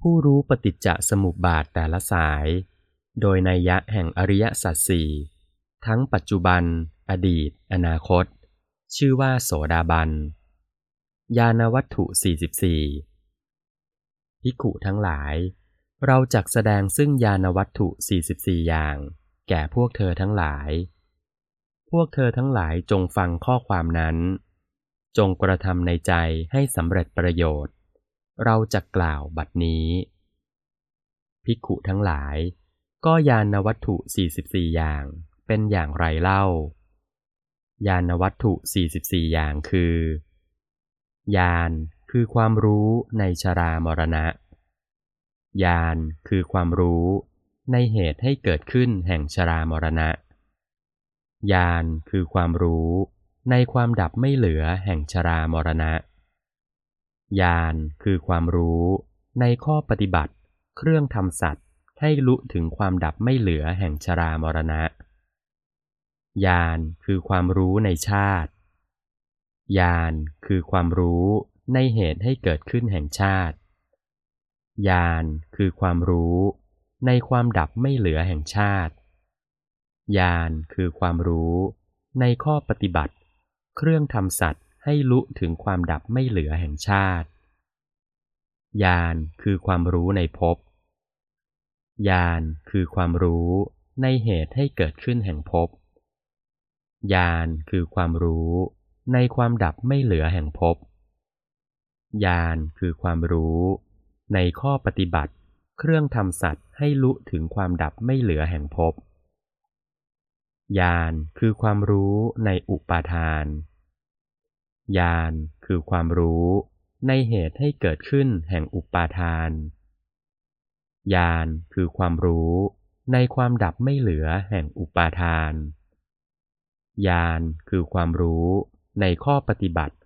ผู้รู้ปฏิจจสมุปบาทแต่ละสาย โดยนัยยะแห่งอริยสัจสี่ทั้งปัจจุบัน อดีต อนาคต ชื่อว่าโสดาบัน ญาณวัตถุ 44พิกุทั้งหลาย เราจักแสดงซึ่งญาณวัตถุ 44 อย่าง แก่พวกเธอทั้งหลาย พวกเธอทั้งหลายจงฟังข้อความนั้น จงกระทำในใจให้สำเร็จประโยชน์ เราจะกล่าวบัดนี้ ภิกขุทั้งหลาย ก็ญาณวัตถุ 44 อย่างเป็นอย่างไรเล่าญาณวัตถุ 44 อย่างคือญาณคือความรู้ในชรามรณะญาณคือความรู้ในเหตุให้เกิดขึ้นแห่งชรามรณะญาณคือความรู้ในความดับไม่เหลือแห่งชรามรณะ ญาณคือความรู้ในข้อปฏิบัติ เครื่องทำสัตว์ให้ลุถึงความดับไม่เหลือแห่งชรามรณะ ญาณคือความรู้ในชาติ ญาณคือความรู้ในเหตุให้เกิดขึ้นแห่งชาติ ญาณคือความรู้ในความดับไม่เหลือแห่งชาติ ญาณคือความรู้ในข้อปฏิบัติ เครื่องทำสัตว์ ให้ลุถึงความดับไม่เหลือแห่งชาติ ญาณคือความรู้ในภพ ญาณคือความรู้ในเหตุให้เกิดขึ้นแห่งภพ ญาณคือความรู้ในความดับไม่เหลือแห่งภพ ญาณคือความรู้ในข้อปฏิบัติเครื่องทำสัตว์ให้ลุถึงความดับไม่เหลือแห่งภพญาณคือความรู้ในอุปาทาน ญาณคือความรู้ในเหตุให้เกิดขึ้นแห่งอุปาทาน ญาณคือความรู้ในความดับไม่เหลือแห่งอุปาทาน ญาณคือความรู้ในข้อปฏิบัติ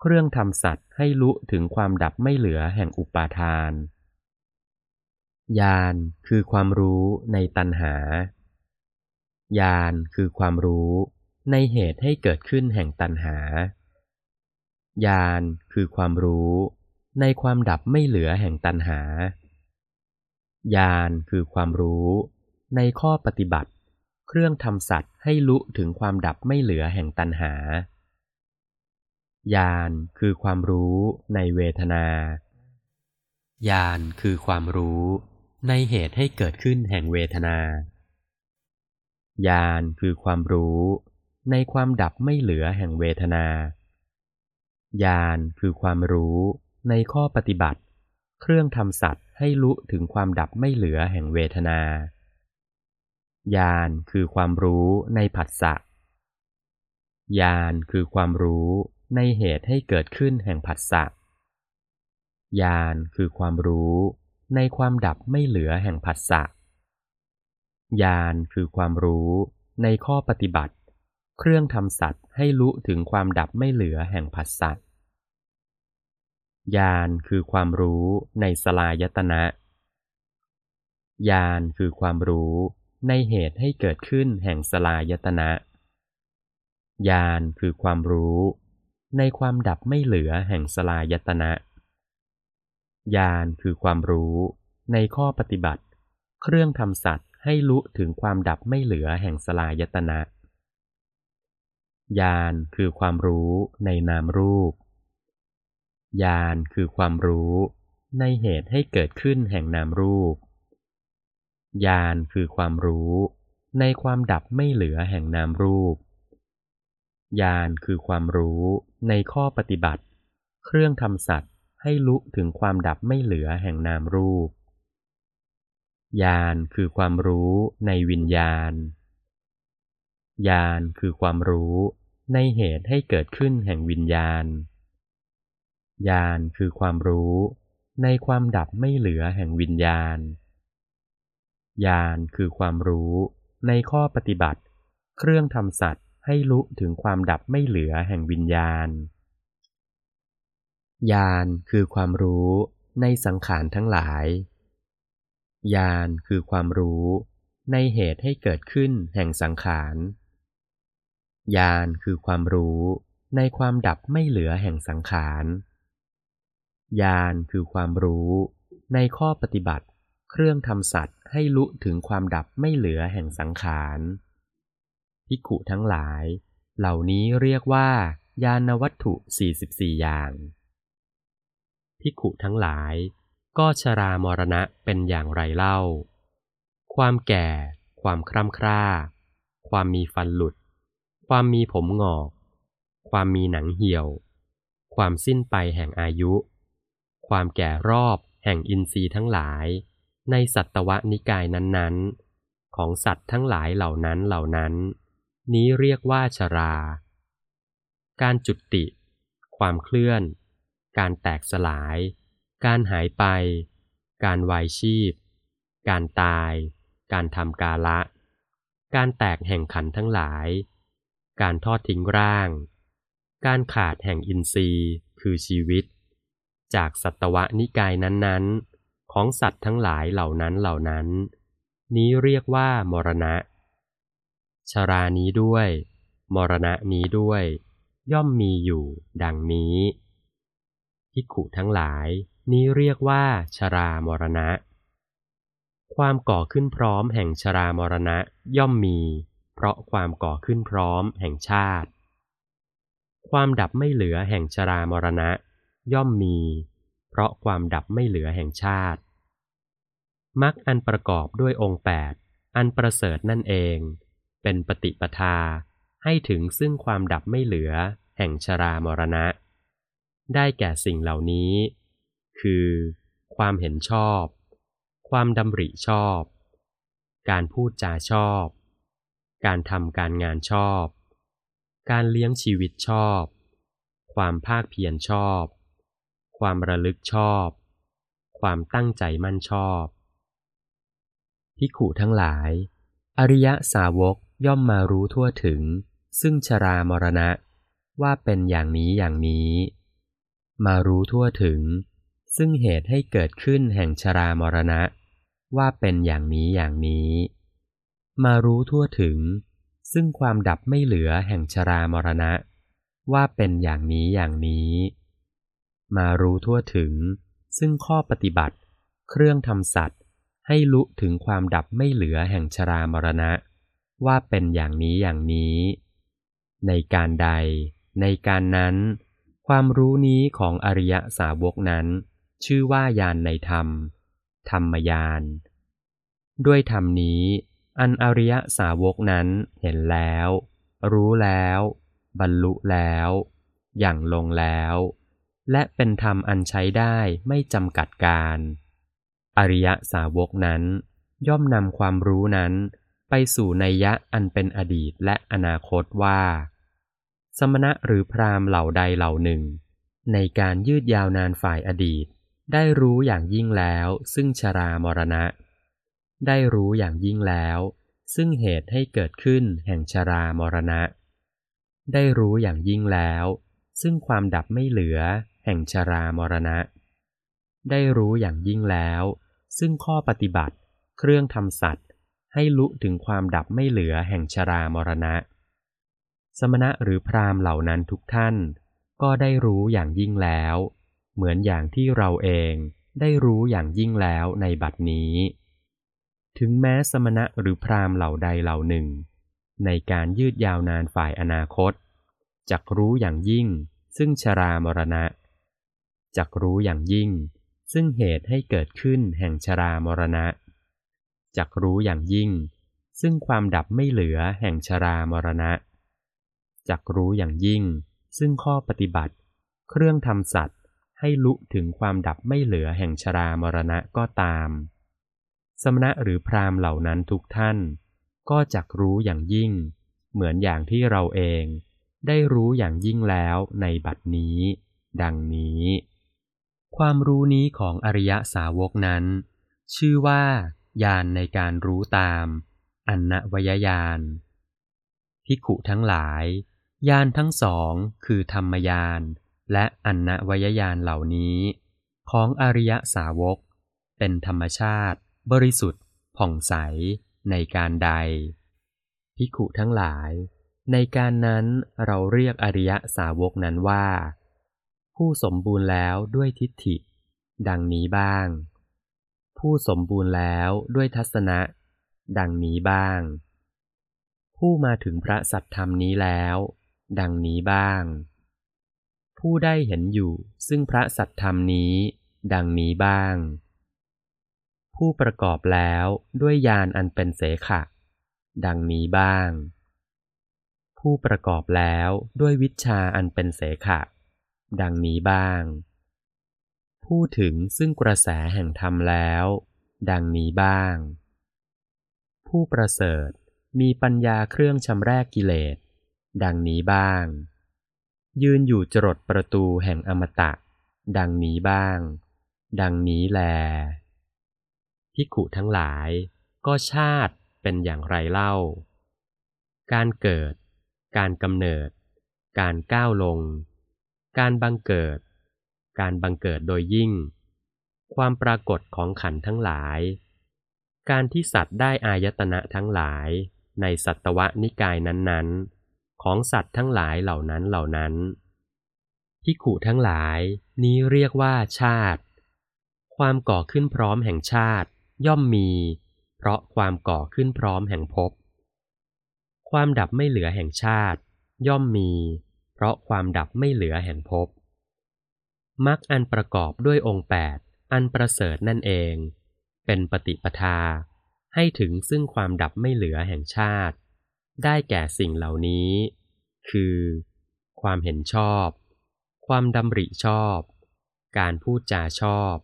เครื่องทำสัตว์ให้ลุถึงความดับไม่เหลือแห่งอุปาทาน ญาณคือความรู้ในตัณหา ญาณคือความรู้ในเหตุให้เกิดขึ้นแห่งตัณหา ญาณคือความรู้ในความดับไม่เหลือแห่งตัณหา ญาณคือความรู้ในข้อปฏิบัติ เครื่องทำสัตว์ให้ลุถึงความดับไม่เหลือแห่งตัณหา ญาณคือความรู้ในเวทนา ญาณคือความรู้ในเหตุให้เกิดขึ้นแห่งเวทนา ญาณคือความรู้ในความดับไม่เหลือแห่งเวทนา ญาณคือความรู้ในข้อปฏิบัติ เครื่องทำสัตว์ให้ลุถึงความดับไม่เหลือแห่งเวทนา ญาณคือความรู้ในผัสสะ ญาณคือความรู้ในเหตุให้เกิดขึ้นแห่งผัสสะ ญาณคือความรู้ในความดับไม่เหลือแห่งผัสสะ ญาณคือความรู้ในข้อปฏิบัติ เครื่องทำสัตว์ให้ลุถึงความดับไม่เหลือแห่งผัสสะญาณคือความรู้ในสลายตนะญาณคือความรู้ในเหตุให้เกิดขึ้นแห่งสลายตนะญาณคือความรู้ในความดับไม่เหลือแห่งสลายตนะญาณคือความรู้ในข้อปฏิบัติ เครื่องทำสัตว์ให้ลุถึงความดับไม่เหลือแห่งสลายตนะ ญาณคือความรู้ในนามรูป ญาณคือความรู้ในเหตุให้เกิดขึ้นแห่งนามรูป ญาณคือความรู้ในความดับไม่เหลือแห่งนามรูป ญาณคือความรู้ในข้อปฏิบัติ เครื่องทำสัตว์ให้ลุถึงความดับไม่เหลือแห่งนามรูป ญาณคือความรู้ในวิญญาณ ญาณคือความรู้ในเหตุให้เกิดขึ้นแห่งวิญญาณ ญาณคือความรู้ในความดับไม่เหลือแห่งวิญญาณ ญาณคือความรู้ในข้อปฏิบัติ เครื่องทำสัตว์ให้ลุถึงความดับไม่เหลือแห่งวิญญาณ ญาณคือความรู้ในสังขารทั้งหลาย ญาณคือความรู้ในเหตุให้เกิดขึ้นแห่งสังขาร ญาณคือความรู้ในความดับไม่เหลือแห่งสังขาร ญาณคือความรู้ในข้อปฏิบัติ เครื่องทำสัตว์ให้ลุถึงความดับไม่เหลือแห่งสังขารภิกุทั้งหลาย เหล่านี้เรียกว่า ญาณวัตถุ 44 อย่างภิกุทั้งหลาย ก็ชรามรณะเป็นอย่างไรเล่า ความแก่ ความคร่ำคร่า ความมีฟันหลุด ความมีผมงอก ความมีหนังเหี่ยว ความสิ้นไปแห่งอายุ ความแก่รอบแห่งอินทรีย์ทั้งหลาย ในสัตวนิกายนั้นๆ ของสัตว์ทั้งหลายเหล่านั้นเหล่านั้น นี้เรียกว่าชรา การจุติ ความเคลื่อน การแตกสลาย การหายไป การวายชีพ การตาย การทำกาละ การแตกแห่งขันทั้งหลาย การทอดทิ้งร่าง การขาดแห่งอินทรีย์ คือชีวิต จากสัตวนิกายนั้นๆ ของสัตว์ทั้งหลายเหล่านั้นเหล่านั้น นี้เรียกว่ามรณะ ชรานี้ด้วย มรณะนี้ด้วย ย่อมมีอยู่ดังนี้ภิกขุทั้งหลาย นี้เรียกว่า ชรามรณะ ความก่อขึ้นพร้อมแห่งชรามรณะย่อมมี เพราะความก่อขึ้นพร้อมแห่งชาติ ความดับไม่เหลือแห่งชรามรณะ ย่อมมี เพราะความดับไม่เหลือแห่งชาติมรรคอันประกอบด้วยองค์แปดอันประเสริฐนั่นเอง เป็นปฏิปทาให้ถึงซึ่งความดับไม่เหลือ แห่งชรามรณะ ได้แก่สิ่งเหล่านี้ คือ ความเห็นชอบ ความดำริชอบ การพูดจาชอบ การทำการงานชอบ การเลี้ยงชีวิตชอบ ความภาคเพียรชอบ ความระลึกชอบ ความตั้งใจมั่นชอบภิกขุทั้งหลาย อริยสาวกย่อมมารู้ทั่วถึง ซึ่งชรามรณะว่าเป็นอย่างนี้อย่างนี้ มารู้ทั่วถึง ซึ่งเหตุให้เกิดขึ้นแห่งชรามรณะ ว่าเป็นอย่างนี้อย่างนี้ มารู้ทั่วถึง ซึ่งความดับไม่เหลือแห่งชรามรณะ ว่าเป็นอย่างนี้อย่างนี้ มารู้ทั่วถึง ซึ่งข้อปฏิบัติ เครื่องทำสัตว์ ให้ลุถึงความดับไม่เหลือแห่งชรามรณะ ว่าเป็นอย่างนี้อย่างนี้ ในการใด ในการนั้น ความรู้นี้ของอริยสาวกนั้น ชื่อว่าญาณในธรรม ธรรมญาณด้วยธรรมนี้ อันอริยสาวกนั้นเห็นแล้ว รู้แล้ว บรรลุแล้ว อย่างลงแล้ว และเป็นธรรมอันใช้ได้ไม่จำกัดการ อริยสาวกนั้น ย่อมนำความรู้นั้นไปสู่ในยยะอันเป็นอดีตและอนาคตว่า สมณะหรือพราหมณ์เหล่าใดเหล่าหนึ่ง ในการยืดยาวนานฝ่ายอดีต ได้รู้อย่างยิ่งแล้วซึ่งชรามรณะ ได้รู้อย่างยิ่งแล้ว ซึ่งเหตุให้เกิดขึ้นแห่งชรามรณะ ได้รู้อย่างยิ่งแล้ว ซึ่งความดับไม่เหลือ แห่งชรามรณะ ได้รู้อย่างยิ่งแล้ว ซึ่งข้อปฏิบัติ เครื่องทำสัตว์ ให้ลุถึงความดับไม่เหลือแห่งชรามรณะ สมณะหรือพราหมณ์เหล่านั้นทุกท่าน ก็ได้รู้อย่างยิ่งแล้ว เหมือนอย่างที่เราเองได้รู้อย่างยิ่งแล้วในบัดนี้ ถึงแม้สมณะหรือพราหมณ์เหล่าใดเหล่าหนึ่ง ในการยืดยาวนานฝ่ายอนาคตจักรู้อย่างยิ่ง ซึ่งชรามรณะจักรู้อย่างยิ่ง ซึ่งเหตุให้เกิดขึ้นแห่งชรามรณะจักรู้อย่างยิ่ง ซึ่งความดับไม่เหลือแห่งชรามรณะจักรู้อย่างยิ่ง ซึ่งข้อปฏิบัติ เครื่องทำสัตว์ให้ลุถึงความดับไม่เหลือแห่งชรามรณะก็ตาม สมณะหรือพราหมณ์เหล่านั้นทุกท่าน ก็จักรู้อย่างยิ่ง เหมือนอย่างที่เราเอง ได้รู้อย่างยิ่งแล้วในบัดนี้ ดังนี้ ความรู้นี้ของอริยสาวกนั้น ชื่อว่าญาณในการรู้ตาม อันนวยญาณพิขุทั้งหลายญาณทั้งสองคือธรรมญาณและอันนวยญาณเหล่านี้ ของอริยสาวก เป็นธรรมชาติ บริสุทธิ์ผ่องใสในการใด พิขุทั้งหลาย ในการนั้นเราเรียกอริยสาวกนั้นว่า ผู้สมบูรณ์แล้วด้วยทิฏฐิ ดังนี้บ้าง ผู้สมบูรณ์แล้วด้วยทัศนะ ดังนี้บ้าง ผู้มาถึงพระสัตธรรมนี้แล้ว ดังนี้บ้าง ผู้ได้เห็นอยู่ซึ่งพระสัตธรรมนี้ ดังนี้บ้าง ผู้ประกอบแล้วด้วยญาณอันเป็นเสขะ ดังนี้บ้าง ผู้ประกอบแล้วด้วยวิชาอันเป็นเสขะ ดังนี้บ้างพูดถึงซึ่งกระแสแห่งธรรมแล้ว ดังนี้บ้าง ผู้ประเสริฐมีปัญญาเครื่องชำแรกกิเลส ดังนี้บ้าง ยืนอยู่จรดประตูแห่งอมตะ ดังนี้บ้าง ดังนี้แล พิขุทั้งหลาย ก็ชาติเป็นอย่างไรเล่า การเกิด การกำเนิด การก้าวลง การบังเกิด การบังเกิดโดยยิ่ง ความปรากฏของขันทั้งหลาย การที่สัตว์ได้อายตนะทั้งหลายในสัตวนิกายนั้นๆ ของสัตว์ทั้งหลายเหล่านั้นเหล่านั้นที่ขู่ทั้งหลายนี้เรียกว่าชาติ ความก่อขึ้นพร้อมแห่งชาติ ย่อมมี เพราะความก่อขึ้นพร้อมแห่งภพ ความดับไม่เหลือแห่งชาติ ย่อมมี เพราะความดับไม่เหลือแห่งภพมรรคอันประกอบด้วยองค์แปดอันประเสริฐนั่นเอง เป็นปฏิปทา ให้ถึงซึ่งความดับไม่เหลือแห่งชาติ ได้แก่สิ่งเหล่านี้ คือ ความเห็นชอบ ความดำริชอบ การพูดจาชอบ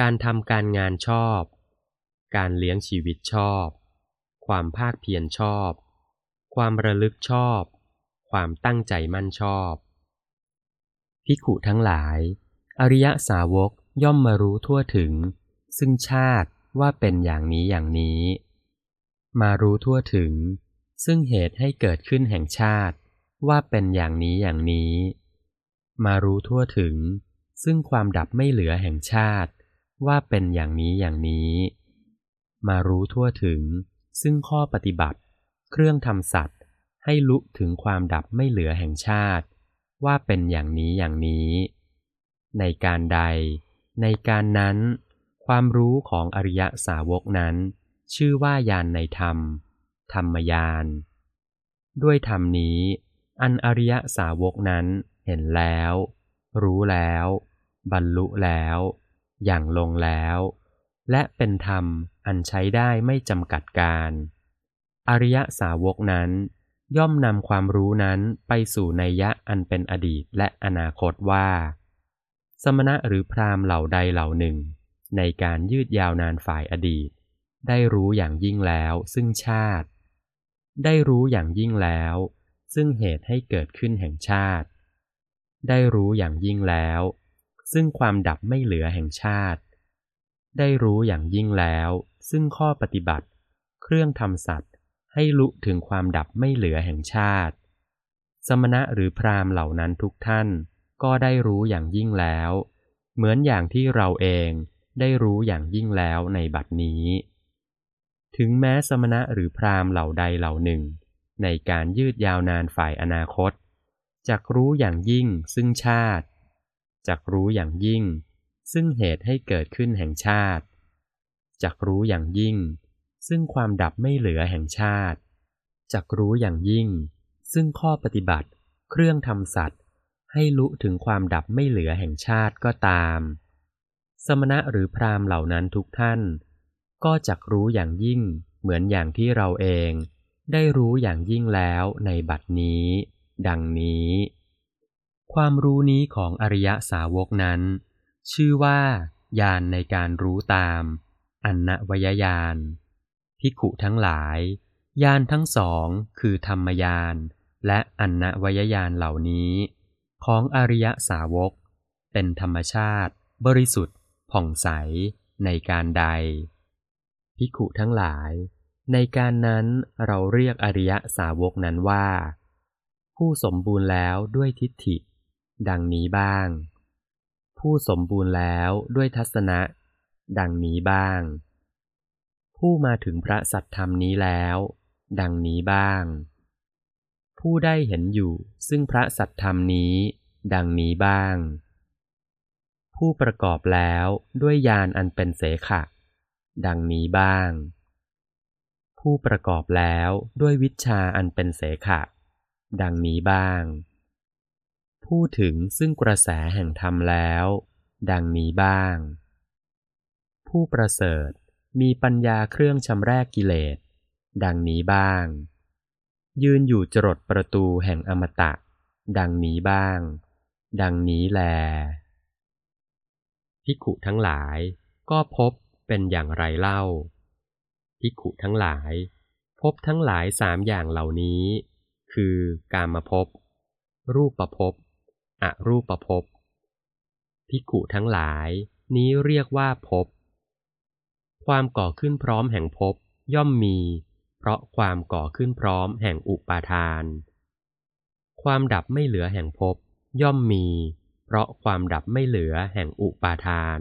การทำการงานชอบ การเลี้ยงชีวิตชอบ ความภาคเพียรชอบ ความระลึกชอบ ความตั้งใจมั่นชอบภิขุทั้งหลาย อริยสาวกย่อมมารู้ทั่วถึง ซึ่งชาติว่าเป็นอย่างนี้อย่างนี้ มารู้ทั่วถึง ซึ่งเหตุให้เกิดขึ้นแห่งชาติว่าเป็นอย่างนี้อย่างนี้ มารู้ทั่วถึง ซึ่งความดับไม่เหลือแห่งชาติว่าเป็นอย่างนี้อย่างนี้ มารู้ทั่วถึง ซึ่งข้อปฏิบัติ เครื่องทำสัตว์ ให้ลุถึงความดับไม่เหลือแห่งชาติ ว่าเป็นอย่างนี้อย่างนี้ ในการใด ในการนั้น ความรู้ของอริยสาวกนั้น ชื่อว่าญาณในธรรม ธรรมญาณด้วยธรรมนี้ อันอริยสาวกนั้นเห็นแล้ว รู้แล้ว บรรลุแล้ว อย่างลงแล้ว และเป็นธรรม อันใช้ได้ไม่จำกัดการ อริยสาวกนั้น ย่อมนำความรู้นั้นไปสู่ในยะอันเป็นอดีตและอนาคตว่า สมณะหรือพราหมณ์เหล่าใดเหล่าหนึ่ง ในการยืดยาวนานฝ่ายอดีต ได้รู้อย่างยิ่งแล้วซึ่งชาติ ได้รู้อย่างยิ่งแล้ว ซึ่งเหตุให้เกิดขึ้นแห่งชาติ ได้รู้อย่างยิ่งแล้ว ซึ่งความดับไม่เหลือแห่งชาติได้รู้อย่างยิ่งแล้ว ซึ่งข้อปฏิบัติ เครื่องทำสัตว์ให้ลุถึงความดับไม่เหลือแห่งชาติ สมณะหรือพราหมณ์เหล่านั้นทุกท่านก็ได้รู้อย่างยิ่งแล้ว เหมือนอย่างที่เราเองได้รู้อย่างยิ่งแล้วในบัดนี้ ถึงแม้สมณะหรือพราหมณ์เหล่าใดเหล่าหนึ่ง ในการยืดยาวนานฝ่ายอนาคตจักรู้อย่างยิ่งซึ่งชาติจักรู้อย่างยิ่ง ซึ่งเหตุให้เกิดขึ้นแห่งชาติ จักรู้อย่างยิ่ง ซึ่งความดับไม่เหลือแห่งชาติ จักรู้อย่างยิ่ง ซึ่งข้อปฏิบัติ เครื่องทำสัตว์ ให้ลุถึงความดับไม่เหลือแห่งชาติก็ตาม สมณะหรือพราหมณ์เหล่านั้นทุกท่าน ก็จักรู้อย่างยิ่ง เหมือนอย่างที่เราเอง ได้รู้อย่างยิ่งแล้วในบัดนี้ ดังนี้ ความรู้นี้ของอริยสาวกนั้น ชื่อว่าญาณในการรู้ตาม อันนวยญาณภิกขุทั้งหลายญาณทั้งสองคือธรรมญาณและอันนวยญาณเหล่านี้ ของอริยสาวก เป็นธรรมชาติ บริสุทธิ์ ผ่องใสในการใดภิกขุทั้งหลาย ในการนั้นเราเรียกอริยสาวกนั้นว่า ผู้สมบูรณ์แล้วด้วยทิฏฐิ ดังนี้บ้าง ผู้สมบูรณ์แล้วด้วยทัศนะ ดังนี้บ้าง ผู้มาถึงพระสัตธรรมนี้แล้ว ดังนี้บ้าง ผู้ได้เห็นอยู่ซึ่งพระสัตธรรมนี้ ดังนี้บ้าง ผู้ประกอบแล้วด้วยญาณอันเป็นเสขะ ดังนี้บ้าง ผู้ประกอบแล้วด้วยวิชาอันเป็นเสขะ ดังนี้บ้างผู้ถึงซึ่งกระแสแห่งธรรมแล้ว ดังนี้บ้าง ผู้ประเสริฐมีปัญญาเครื่องชำระกิเลส ดังนี้บ้าง ยืนอยู่จรดประตูแห่งอมตะ ดังนี้บ้าง ดังนี้แลพิขุทั้งหลาย ก็พบเป็นอย่างไรเล่าพิขุทั้งหลาย พบทั้งหลายสามอย่างเหล่านี้ คือกามภพรูปประพบอรูปประพบพิขุทั้งหลายนี้เรียกว่าภพ ความก่อขึ้นพร้อมแห่งภพย่อมมี เพราะความก่อขึ้นพร้อมแห่งอุปาทาน ความดับไม่เหลือแห่งภพย่อมมี เพราะความดับไม่เหลือแห่งอุปาทาน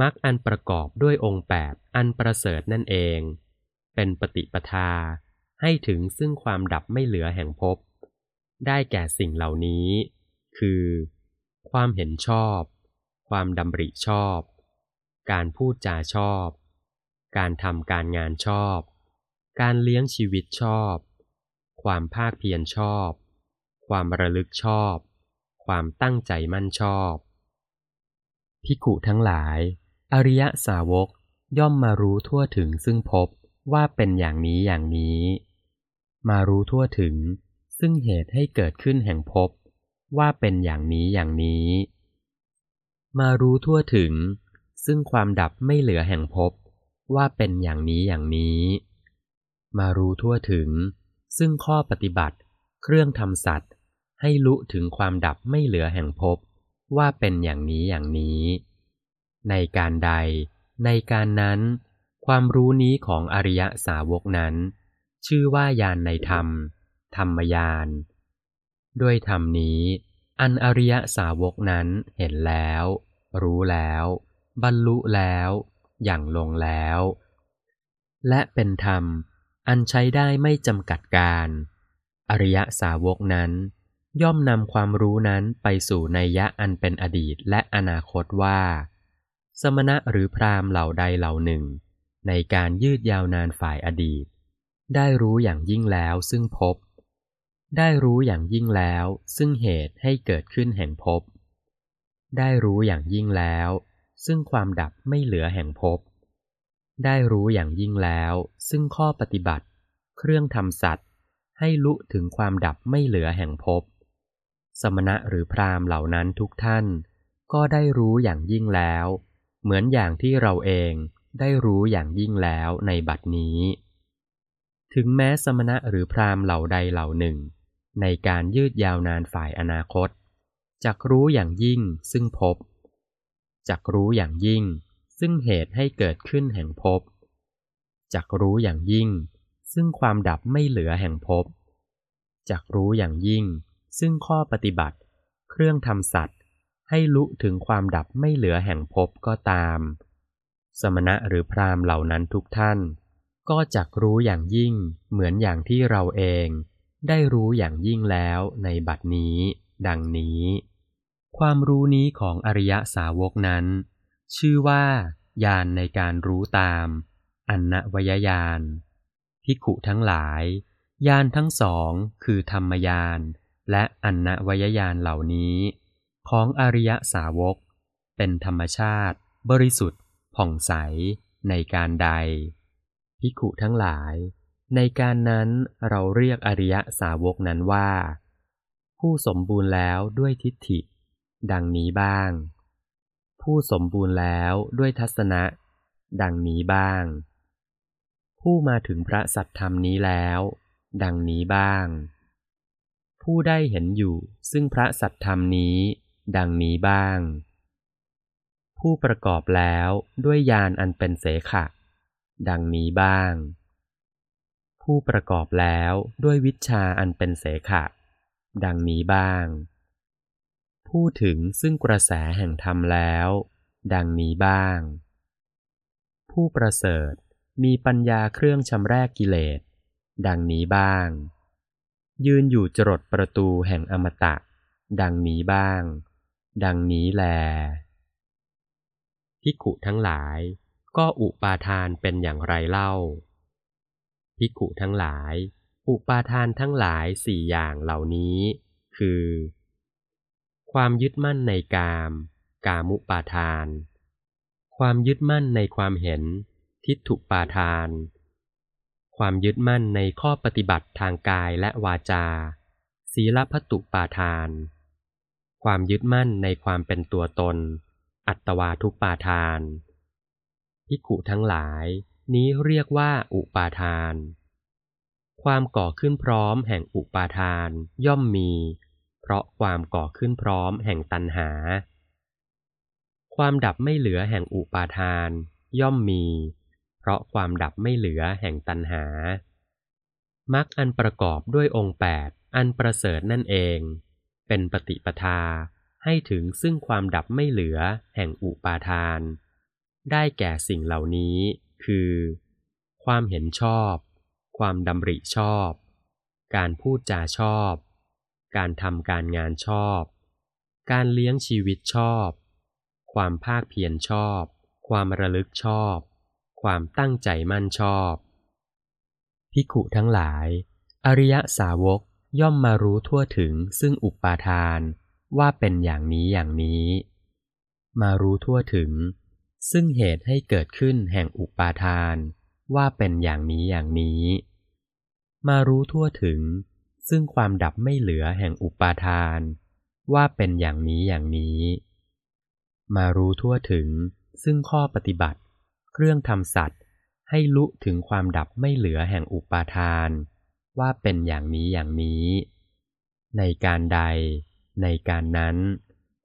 มรรคอันประกอบด้วยองค์แปดอันประเสริฐนั่นเอง เป็นปฏิปทาให้ถึงซึ่งความดับไม่เหลือแห่งภพได้แก่สิ่งเหล่านี้ คือ ความเห็นชอบ ความดำริชอบ การพูดจาชอบ การทำการงานชอบ การเลี้ยงชีวิตชอบ ความภาคเพียรชอบ ความระลึกชอบ ความตั้งใจมั่นชอบ พิกุทั้งหลาย อริยสาวกย่อมมารู้ทั่วถึงซึ่งพบว่าเป็นอย่างนี้อย่างนี้ มารู้ทั่วถึง ซึ่งเหตุให้เกิดขึ้นแห่งพบว่าเป็นอย่างนี้อย่างนี้ มารู้ทั่วถึง ซึ่งความดับไม่เหลือแห่งพบว่าเป็นอย่างนี้อย่างนี้ มารู้ทั่วถึง ซึ่งข้อปฏิบัติ เครื่องทำสัตว์ ให้ลุถึงความดับไม่เหลือแห่งภพว่าเป็นอย่างนี้อย่างนี้ ในการใด ในการนั้น ความรู้นี้ของอริยสาวกนั้น ชื่อว่าญาณในธรรม ธรรมญาณด้วยธรรมนี้ อันอริยสาวกนั้นเห็นแล้ว รู้แล้ว บรรลุแล้วอย่างลงแล้ว และเป็นธรรมอันใช้ได้ไม่จำกัดการ อริยสาวกนั้น ย่อมนำความรู้นั้นไปสู่ในยะอันเป็นอดีตและอนาคตว่า สมณะหรือพราหมณ์เหล่าใดเหล่าหนึ่ง ในการยืดยาวนานฝ่ายอดีต ได้รู้อย่างยิ่งแล้วซึ่งพบ ได้รู้อย่างยิ่งแล้วซึ่งเหตุให้เกิดขึ้นแห่งพบ ได้รู้อย่างยิ่งแล้ว ซึ่งความดับไม่เหลือแห่งพบได้รู้อย่างยิ่งแล้ว ซึ่งข้อปฏิบัติ เครื่องทำสัตว์ ให้ลุถึงความดับไม่เหลือแห่งพบสมณะหรือพราหมณ์เหล่านั้นทุกท่าน ก็ได้รู้อย่างยิ่งแล้ว เหมือนอย่างที่เราเองได้รู้อย่างยิ่งแล้วในบัดนี้ ถึงแม้สมณะหรือพราหมณ์เหล่าใดเหล่าหนึ่ง ในการยืดยาวนานฝ่ายอนาคตจักรู้อย่างยิ่งซึ่งพบ จักรู้อย่างยิ่ง ซึ่งเหตุให้เกิดขึ้นแห่งพบจักรู้อย่างยิ่ง ซึ่งความดับไม่เหลือแห่งพบจักรู้อย่างยิ่ง ซึ่งข้อปฏิบัติ เครื่องทำสัตว์ ให้ลุถึงความดับไม่เหลือแห่งภพก็ตาม สมณะหรือพราหมณ์เหล่านั้นทุกท่าน ก็จักรู้อย่างยิ่ง เหมือนอย่างที่เราเอง ได้รู้อย่างยิ่งแล้วในบัดนี้ ดังนี้ ความรู้นี้ของอริยสาวกนั้น ชื่อว่าญาณในการรู้ตาม อันนวยญาณพิขุทั้งหลายญาณทั้งสองคือธรรมญาณและอันนวยญาณเหล่านี้ ของอริยสาวก เป็นธรรมชาติ บริสุทธิ์ ผ่องใส ในการใดพิขุทั้งหลาย ในการนั้นเราเรียกอริยสาวกนั้นว่า ผู้สมบูรณ์แล้วด้วยทิฏฐิ ดังนี้บ้าง ผู้สมบูรณ์แล้วด้วยทัศนะ ดังนี้บ้าง ผู้มาถึงพระสัทธรรมนี้แล้ว ดังนี้บ้าง ผู้ได้เห็นอยู่ซึ่งพระสัตธรรมนี้ ดังนี้บ้าง ผู้ประกอบแล้วด้วยญาณอันเป็นเสขะ ดังนี้บ้าง ผู้ประกอบแล้วด้วยวิชาอันเป็นเสขะ ดังนี้บ้าง ผู้ถึงซึ่งกระแสแห่งธรรมแล้ว ดังนี้บ้าง ผู้ประเสริฐมีปัญญาเครื่องชำระกิเลส ดังนี้บ้าง ยืนอยู่จรดประตูแห่งอมตะ ดังนี้บ้าง ดังนี้แลพิขุทั้งหลาย ก็อุปาทานเป็นอย่างไรเล่าภิกขุทั้งหลาย อุปาทานทั้งหลายสี่อย่างเหล่านี้ คือ ความยึดมั่นในกาม กามุปาทาน ความยึดมั่นในความเห็น ทิฏฐุปาทาน ความยึดมั่นในข้อปฏิบัติทางกายและวาจา ศีลพัตุปาทาน ความยึดมั่นในความเป็นตัวตน อัตวาทุปาทานภิกุทั้งหลาย นี้เรียกว่าอุปาทาน ความก่อขึ้นพร้อมแห่งอุปาทานย่อมมี เพราะความก่อขึ้นพร้อมแห่งตัณหา ความดับไม่เหลือแห่งอุปาทาน ย่อมมี เพราะความดับไม่เหลือแห่งตัณหา มักอันประกอบด้วยองค์แปดอันประเสริฐนั่นเอง เป็นปฏิปทาให้ถึงซึ่งความดับไม่เหลือแห่งอุปาทาน ได้แก่สิ่งเหล่านี้คือ ความเห็นชอบ ความดำริชอบ การพูดจาชอบ การทำการงานชอบ การเลี้ยงชีวิตชอบ ความภาคเพียรชอบ ความระลึกชอบ ความตั้งใจมั่นชอบ พิขุทั้งหลาย อริยสาวกย่อมมารู้ทั่วถึงซึ่งอุปาทานว่าเป็นอย่างนี้อย่างนี้ มารู้ทั่วถึง ซึ่งเหตุให้เกิดขึ้นแห่งอุปาทานว่าเป็นอย่างนี้อย่างนี้ มารู้ทั่วถึง ซึ่งความดับไม่เหลือแห่งอุปาทาน ว่าเป็นอย่างนี้อย่างนี้ มารู้ทั่วถึงซึ่งข้อปฏิบัติ เครื่องทำสัตว์ ให้ลุถึงความดับไม่เหลือแห่งอุปาทาน ว่าเป็นอย่างนี้อย่างนี้ ในการใด ในการนั้น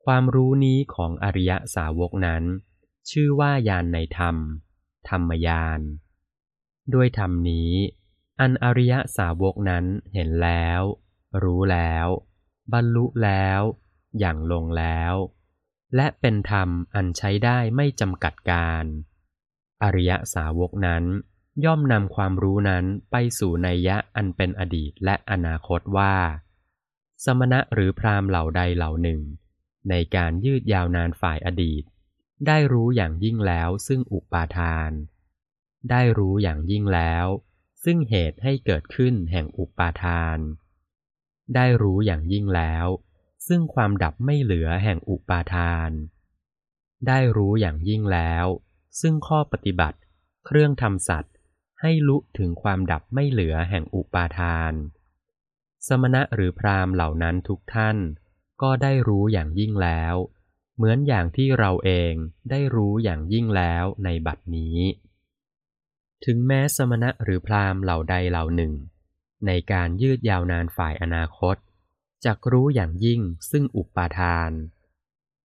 ความรู้นี้ของอริยสาวกนั้น ชื่อว่ายานในธรรม ธรรมยาน ด้วยธรรมนี้ อันอริยสาวกนั้นเห็นแล้ว รู้แล้ว บรรลุแล้ว อย่างลงแล้ว และเป็นธรรมอันใช้ได้ไม่จำกัดการ อริยสาวกนั้นย่อมนำความรู้นั้นไปสู่นัยยะอันเป็นอดีตและอนาคตว่า สมณะหรือพรามเหล่าใดเหล่าหนึ่ง ในการยืดยาวนานฝ่ายอดีต ได้รู้อย่างยิ่งแล้วซึ่งอุปาทาน ได้รู้อย่างยิ่งแล้ว ซึ่งเหตุให้เกิดขึ้นแห่งอุปาทาน ได้รู้อย่างยิ่งแล้ว ซึ่งความดับไม่เหลือแห่งอุปาทาน ได้รู้อย่างยิ่งแล้ว ซึ่งข้อปฏิบัติ เครื่องทำสัตว์ให้ลุถึงความดับไม่เหลือแห่งอุปาทาน สมณะหรือพรามเหล่านั้นทุกท่าน ก็ได้รู้อย่างยิ่งแล้ว เหมือนอย่างที่เราเองได้รู้อย่างยิ่งแล้วในบัดนี้ ถึงแม้สมณะหรือพราหมณ์เหล่าใดเหล่าหนึ่ง ในการยืดยาวนานฝ่ายอนาคตจักรู้อย่างยิ่งซึ่งอุปาทาน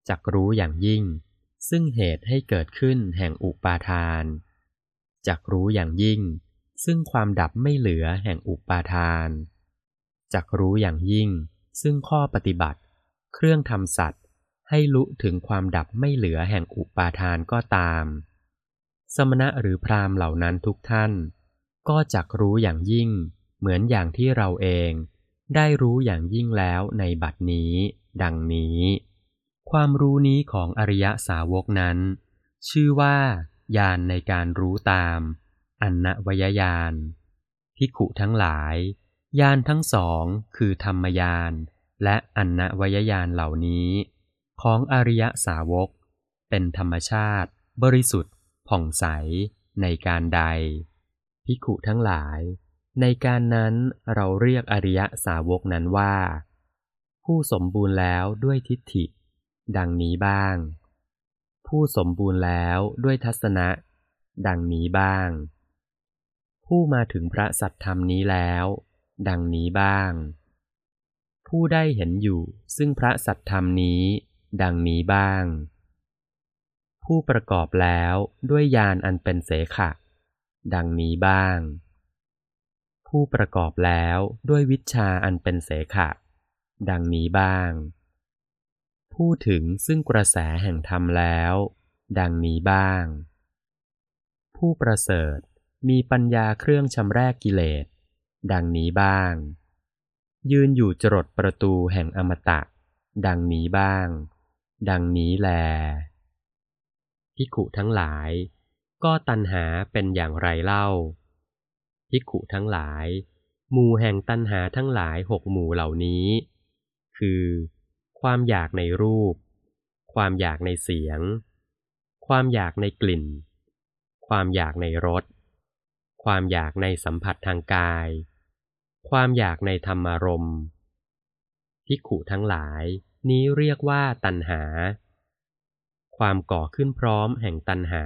จักรู้อย่างยิ่ง ซึ่งเหตุให้เกิดขึ้นแห่งอุปาทานจักรู้อย่างยิ่ง ซึ่งความดับไม่เหลือแห่งอุปาทานจักรู้อย่างยิ่ง ซึ่งข้อปฏิบัติ เครื่องทำสัตว์ ให้ลุถึงความดับไม่เหลือแห่งอุปาทานก็ตาม สมณะหรือพราหมณ์เหล่านั้นทุกท่าน ก็จักรู้อย่างยิ่ง เหมือนอย่างที่เราเอง ได้รู้อย่างยิ่งแล้วในบัดนี้ ดังนี้ ความรู้นี้ของอริยสาวกนั้น ชื่อว่าญาณในการรู้ตาม อันนวยญาณพิขุทั้งหลายญาณทั้งสองคือธรรมญาณและอันนวยญาณเหล่านี้ ของอริยสาวก เป็นธรรมชาติ บริสุทธิ์ ผ่องใสในการใด พิขุทั้งหลาย ในการนั้นเราเรียกอริยสาวกนั้นว่า ผู้สมบูรณ์แล้วด้วยทิฏฐิ ดังนี้บ้าง ผู้สมบูรณ์แล้วด้วยทัศนะ ดังนี้บ้าง ผู้มาถึงพระสัตธรรมนี้แล้ว ดังนี้บ้าง ผู้ได้เห็นอยู่ซึ่งพระสัตธรรมนี้ ดังนี้บ้าง ผู้ประกอบแล้วด้วยญาณอันเป็นเสขะ ดังนี้บ้าง ผู้ประกอบแล้วด้วยวิชาอันเป็นเสขะ ดังนี้บ้าง ผู้ถึงซึ่งกระแสแห่งธรรมแล้ว ดังนี้บ้าง ผู้ประเสริฐมีปัญญาเครื่องชำแรกกิเลส ดังนี้บ้าง ยืนอยู่จรดประตูแห่งอมตะ ดังนี้บ้าง ดังนี้แล พิขุทั้งหลาย ก็ตัณหาเป็นอย่างไรเล่า ภิกขุทั้งหลาย หมู่แห่งตัณหาทั้งหลายหกหมู่เหล่านี้ คือ ความอยากในรูป ความอยากในเสียง ความอยากในกลิ่น ความอยากในรส ความอยากในสัมผัสทางกาย ความอยากในธรรมารมณ์ภิกขุทั้งหลายนี้เรียกว่าตัณหา ความก่อขึ้นพร้อมแห่งตัณหา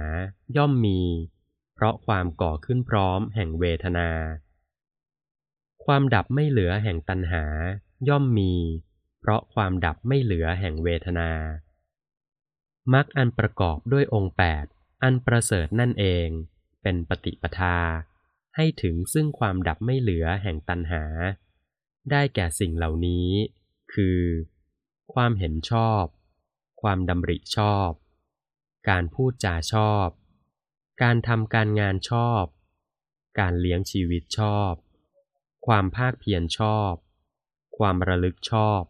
ย่อมมี เพราะความก่อขึ้นพร้อมแห่งเวทนา ความดับไม่เหลือแห่งตัณหา ย่อมมี เพราะความดับไม่เหลือแห่งเวทนามรรคอันประกอบด้วยองค์แปดอันประเสริฐนั่นเอง เป็นปฏิปทา ให้ถึงซึ่งความดับไม่เหลือแห่งตัณหา ได้แก่สิ่งเหล่านี้ คือ ความเห็นชอบ ความดำริชอบ การพูดจาชอบ การทำการงานชอบ การเลี้ยงชีวิตชอบ ความภาคเพียรชอบ ความระลึกชอบ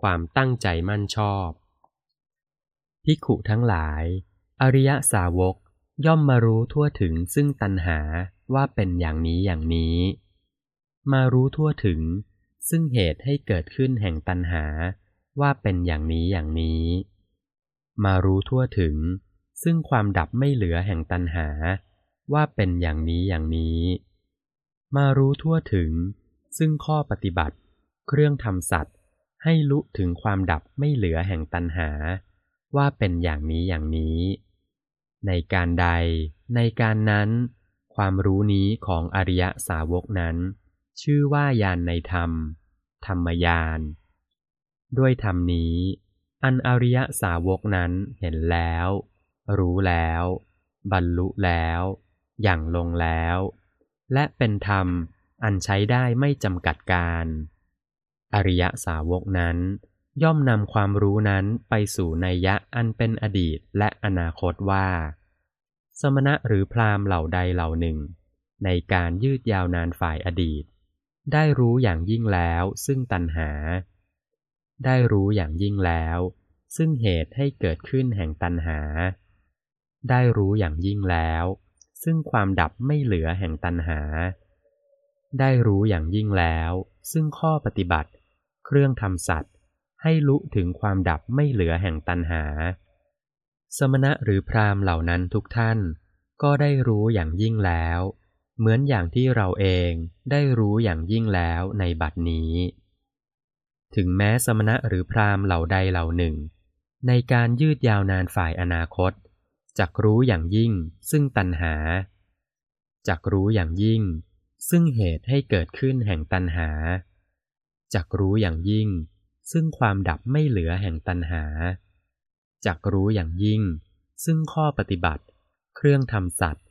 ความตั้งใจมั่นชอบพิขุทั้งหลาย อริยสาวกย่อมมารู้ทั่วถึงซึ่งตัณหาว่าเป็นอย่างนี้อย่างนี้ มารู้ทั่วถึง ซึ่งเหตุให้เกิดขึ้นแห่งตัณหาว่าเป็นอย่างนี้อย่างนี้ มารู้ทั่วถึง ซึ่งความดับไม่เหลือแห่งตัณหา ว่าเป็นอย่างนี้อย่างนี้ มารู้ทั่วถึง ซึ่งข้อปฏิบัติ เครื่องทำสัตว์ ให้ลุถึงความดับไม่เหลือแห่งตัณหา ว่าเป็นอย่างนี้อย่างนี้ ในการใด ในการนั้น ความรู้นี้ของอริยสาวกนั้น ชื่อว่าญาณในธรรม ธรรมญาณด้วยธรรมนี้ อันอริยสาวกนั้นเห็นแล้ว รู้แล้ว บรรลุแล้วอย่างลงแล้ว และเป็นธรรมอันใช้ได้ไม่จำกัดการ อริยสาวกนั้น ย่อมนำความรู้นั้นไปสู่นัยยะอันเป็นอดีตและอนาคตว่า สมณะหรือพราหมณ์เหล่าใดเหล่าหนึ่ง ในการยืดยาวนานฝ่ายอดีต ได้รู้อย่างยิ่งแล้วซึ่งตัณหา ได้รู้อย่างยิ่งแล้ว ซึ่งเหตุให้เกิดขึ้นแห่งตัณหา ได้รู้อย่างยิ่งแล้ว ซึ่งความดับไม่เหลือแห่งตัณหา ได้รู้อย่างยิ่งแล้ว ซึ่งข้อปฏิบัติ เครื่องทำสัตว์ ให้ลุถึงความดับไม่เหลือแห่งตัณหา สมณะหรือพราหมณ์เหล่านั้นทุกท่าน ก็ได้รู้อย่างยิ่งแล้ว เหมือนอย่างที่เราเองได้รู้อย่างยิ่งแล้วในบัดนี้ ถึงแม้สมณะหรือพราหมณ์เหล่าใดเหล่าหนึ่ง ในการยืดยาวนานฝ่ายอนาคต จักรู้อย่างยิ่ง ซึ่งตัณหา จักรู้อย่างยิ่ง ซึ่งเหตุให้เกิดขึ้นแห่งตัณหา จักรู้อย่างยิ่ง ซึ่งความดับไม่เหลือแห่งตัณหา จักรู้อย่างยิ่ง ซึ่งข้อปฏิบัติ เครื่องทำสัตว์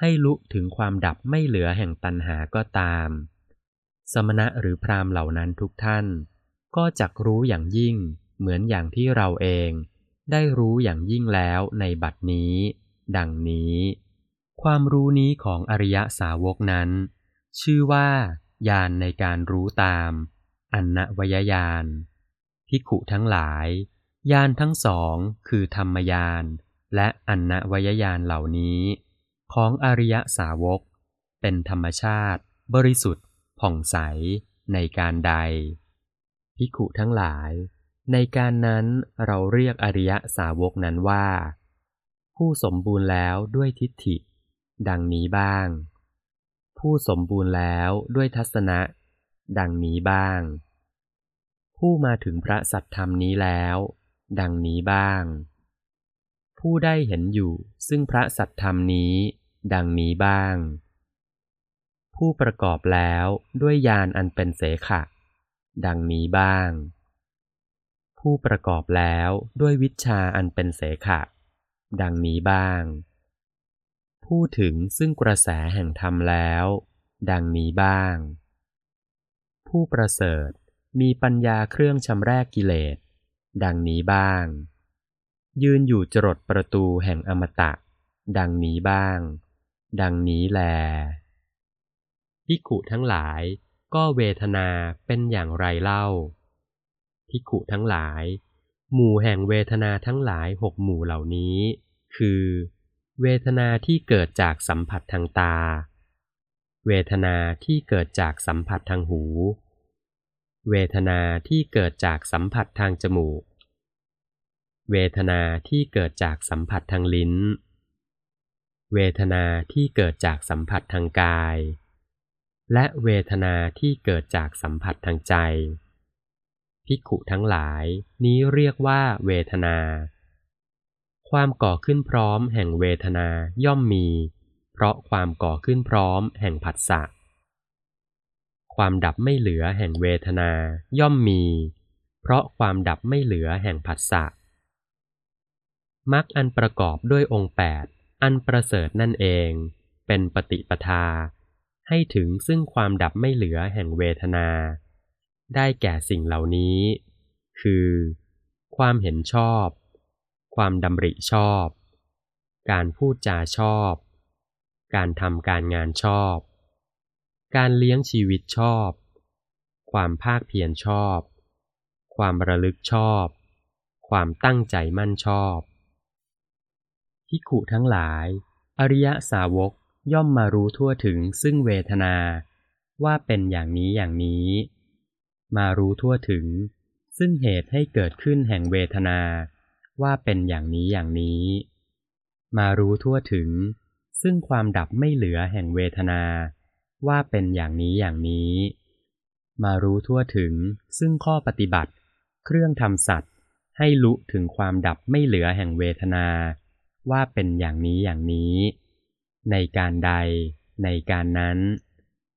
ให้ลุถึงความดับไม่เหลือแห่งตัณหาก็ตาม สมณะหรือพรามเหล่านั้นทุกท่าน ก็จักรู้อย่างยิ่ง เหมือนอย่างที่เราเอง ได้รู้อย่างยิ่งแล้วในบัดนี้ ดังนี้ ความรู้นี้ของอริยสาวกนั้น ชื่อว่าญาณในการรู้ตาม อันนวยญาณพิขุทั้งหลายญาณทั้งสองคือธรรมญาณและอันนวยญาณเหล่านี้ ของอริยสาวก เป็นธรรมชาติ บริสุทธิ์ ผ่องใสในการใดพิขุทั้งหลาย ในการนั้นเราเรียกอริยสาวกนั้นว่า ผู้สมบูรณ์แล้วด้วยทิฏฐิ ดังนี้บ้าง ผู้สมบูรณ์แล้วด้วยทัศนะ ดังนี้บ้าง ผู้มาถึงพระสัตธรรมนี้แล้ว ดังนี้บ้าง ผู้ได้เห็นอยู่ซึ่งพระสัตธรรมนี้ ดังนี้บ้าง ผู้ประกอบแล้วด้วยญาณอันเป็นเสขะ ดังนี้บ้าง ผู้ประกอบแล้วด้วยวิชาอันเป็นเสขะ ดังนี้บ้างผู้ถึงซึ่งกระแสแห่งธรรมแล้ว ดังนี้บ้าง ผู้ประเสริฐมีปัญญาเครื่องชำระกกิเลส ดังนี้บ้าง ยืนอยู่จรดประตูแห่งอมตะ ดังนี้บ้าง ดังนี้แลพิขุทั้งหลายก็เวทนาเป็นอย่างไรเล่า ภิกขุทั้งหลาย หมู่แห่งเวทนาทั้งหลายหกหมู่เหล่านี้ คือ เวทนาที่เกิดจากสัมผัสทางตา เวทนาที่เกิดจากสัมผัสทางหู เวทนาที่เกิดจากสัมผัสทางจมูก เวทนาที่เกิดจากสัมผัสทางลิ้น เวทนาที่เกิดจากสัมผัสทางกายและเวทนาที่เกิดจากสัมผัสทางใจ ภิกขุทั้งหลายนี้เรียกว่าเวทนา ความก่อขึ้นพร้อมแห่งเวทนาย่อมมี เพราะความก่อขึ้นพร้อมแห่งผัสสะ ความดับไม่เหลือแห่งเวทนาย่อมมี เพราะความดับไม่เหลือแห่งผัสสะมรรคอันประกอบด้วยองค์แปดอันประเสริฐนั่นเอง เป็นปฏิปทา ให้ถึงซึ่งความดับไม่เหลือแห่งเวทนา ได้แก่สิ่งเหล่านี้ คือ ความเห็นชอบ ความดำริชอบ การพูดจาชอบ การทำการงานชอบ การเลี้ยงชีวิตชอบ ความภาคเพียรชอบ ความระลึกชอบ ความตั้งใจมั่นชอบภิกขุทั้งหลาย อริยสาวกย่อมมารู้ทั่วถึงซึ่งเวทนา ว่าเป็นอย่างนี้อย่างนี้ มารู้ทั่วถึง ซึ่งเหตุให้เกิดขึ้นแห่งเวทนา ว่าเป็นอย่างนี้อย่างนี้ มารู้ทั่วถึง ซึ่งความดับไม่เหลือแห่งเวทนา ว่าเป็นอย่างนี้อย่างนี้ มารู้ทั่วถึง ซึ่งข้อปฏิบัติ เครื่องทำสัตว์ ให้ลุถึงความดับไม่เหลือแห่งเวทนา ว่าเป็นอย่างนี้อย่างนี้ ในการใด ในการนั้น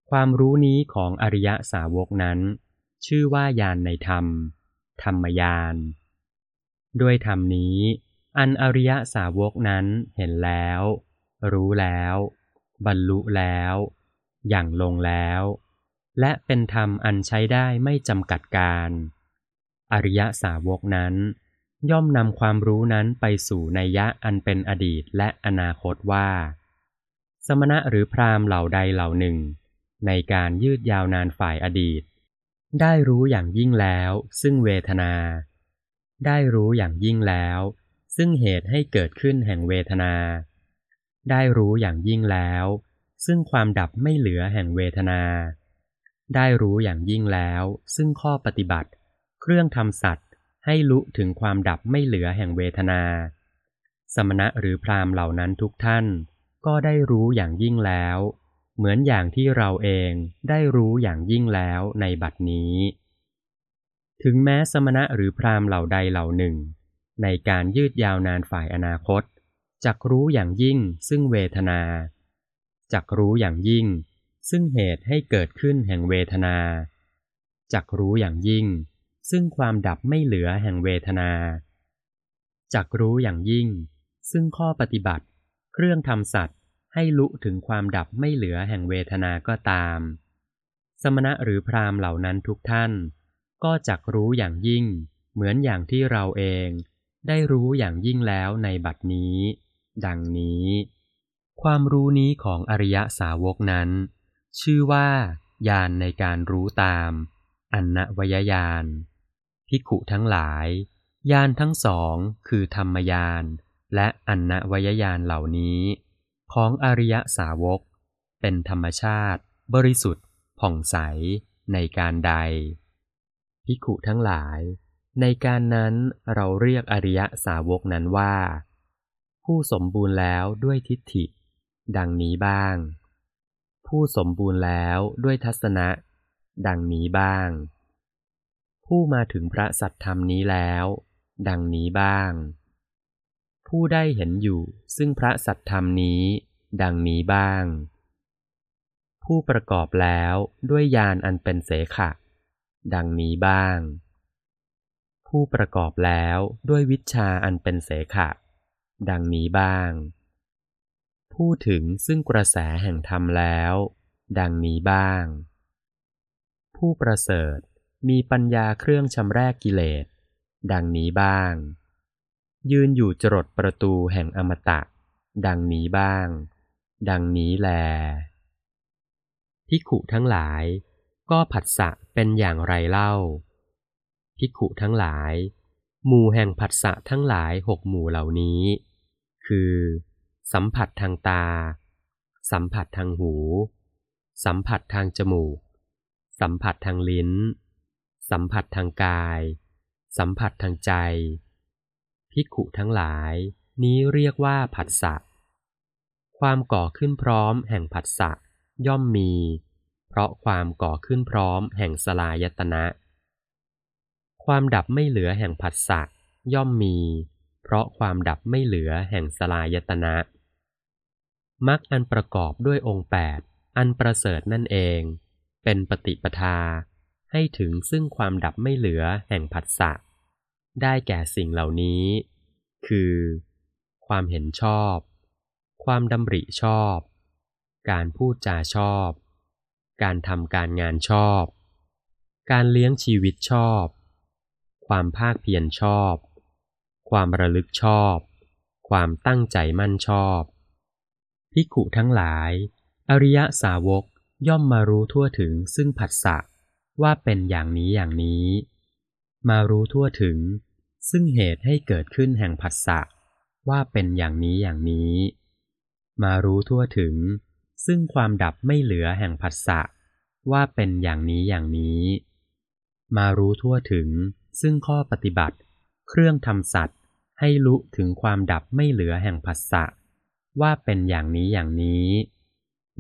ความรู้นี้ของอริยสาวกนั้น ชื่อว่าญาณในธรรม ธรรมญาณด้วยธรรมนี้ อันอริยสาวกนั้นเห็นแล้ว รู้แล้ว บรรลุแล้ว อย่างลงแล้ว และเป็นธรรมอันใช้ได้ไม่จำกัดการ อริยสาวกนั้น ย่อมนำความรู้นั้นไปสู่นัยยะอันเป็นอดีตและอนาคตว่า สมณะหรือพราหมณ์เหล่าใดเหล่าหนึ่ง ในการยืดยาวนานฝ่ายอดีต ได้รู้อย่างยิ่งแล้ว ซึ่งเวทนา ได้รู้อย่างยิ่งแล้ว ซึ่งเหตุให้เกิดขึ้นแห่งเวทนา ได้รู้อย่างยิ่งแล้ว ซึ่งความดับไม่เหลือแห่งเวทนา ได้รู้อย่างยิ่งแล้ว ซึ่งข้อปฏิบัติ เครื่องทำสัตว์ให้ลุถึงความดับไม่เหลือแห่งเวทนา สมณะหรือพรามเหล่านั้นทุกท่าน ก็ได้รู้อย่างยิ่งแล้ว เหมือนอย่างที่เราเองได้รู้อย่างยิ่งแล้วในบัดนี้ ถึงแม้สมณะหรือพราหมณ์เหล่าใดเหล่าหนึ่ง ในการยืดยาวนานฝ่ายอนาคตจักรู้อย่างยิ่งซึ่งเวทนาจักรู้อย่างยิ่ง ซึ่งเหตุให้เกิดขึ้นแห่งเวทนาจักรู้อย่างยิ่ง ซึ่งความดับไม่เหลือแห่งเวทนาจักรู้อย่างยิ่ง ซึ่งข้อปฏิบัติ เครื่องทำสัตว์ ให้ลุถึงความดับไม่เหลือแห่งเวทนาก็ตาม สมณะหรือพราหมณ์เหล่านั้นทุกท่าน ก็จักรู้อย่างยิ่ง เหมือนอย่างที่เราเอง ได้รู้อย่างยิ่งแล้วในบัดนี้ ดังนี้ ความรู้นี้ของอริยสาวกนั้น ชื่อว่าญาณในการรู้ตาม อันนวยญาณภิขุทั้งหลายญาณทั้งสองคือธรรมญาณและอันนวยญาณเหล่านี้ ของอริยสาวก เป็นธรรมชาติ บริสุทธิ์ ผ่องใส ในการใด ภิกขุทั้งหลาย ในการนั้นเราเรียกอริยสาวกนั้นว่า ผู้สมบูรณ์แล้วด้วยทิฏฐิ ดังนี้บ้าง ผู้สมบูรณ์แล้วด้วยทัศนะ ดังนี้บ้าง ผู้มาถึงพระสัตธรรมนี้แล้ว ดังนี้บ้างผู้ได้เห็นอยู่ซึ่งพระสัตธรรมนี้ ดังนี้บ้าง ผู้ประกอบแล้วด้วยญาณอันเป็นเสขะ ดังนี้บ้าง ผู้ประกอบแล้วด้วยวิชาอันเป็นเสขะ ดังนี้บ้าง ผู้ถึงซึ่งกระแสแห่งธรรมแล้ว ดังนี้บ้าง ผู้ประเสริฐมีปัญญาเครื่องชำแรกกิเลส ดังนี้บ้าง ยืนอยู่จรดประตูแห่งอมตะ ดังนี้บ้าง ดังนี้แลพิขุทั้งหลายก็ผัสสะเป็นอย่างไรเล่าพิขุทั้งหลาย หมู่แห่งผัสสะทั้งหลายหกหมู่เหล่านี้ คือ สัมผัสทางตา สัมผัสทางหู สัมผัสทางจมูก สัมผัสทางลิ้น สัมผัสทางกาย สัมผัสทางใจภิขุทั้งหลาย นี้เรียกว่าผัสสะ ความก่อขึ้นพร้อมแห่งผัสสะย่อมมี เพราะความก่อขึ้นพร้อมแห่งสลายตนะ ความดับไม่เหลือแห่งผัสสะย่อมมี เพราะความดับไม่เหลือแห่งสลายตนะมรรคอันประกอบด้วยองค์แปดอันประเสริฐนั่นเอง เป็นปฏิปทา ให้ถึงซึ่งความดับไม่เหลือแห่งผัสสะได้แก่สิ่งเหล่านี้ คือ ความเห็นชอบ ความดำริชอบ การพูดจาชอบ การทำการงานชอบ การเลี้ยงชีวิตชอบ ความภาคเพียรชอบ ความระลึกชอบ ความตั้งใจมั่นชอบภิกขุทั้งหลาย อริยสาวกย่อมมารู้ทั่วถึงซึ่งผัสสะว่าเป็นอย่างนี้อย่างนี้ มารู้ทั่วถึง ซึ่งเหตุให้เกิดขึ้นแห่งผัสสะว่าเป็นอย่างนี้อย่างนี้ มารู้ทั่วถึง ซึ่งความดับไม่เหลือแห่งผัสสะ ว่าเป็นอย่างนี้อย่างนี้ มารู้ทั่วถึง ซึ่งข้อปฏิบัติ เครื่องทำสัตว์ ให้ลุถึงความดับไม่เหลือแห่งผัสสะ ว่าเป็นอย่างนี้อย่างนี้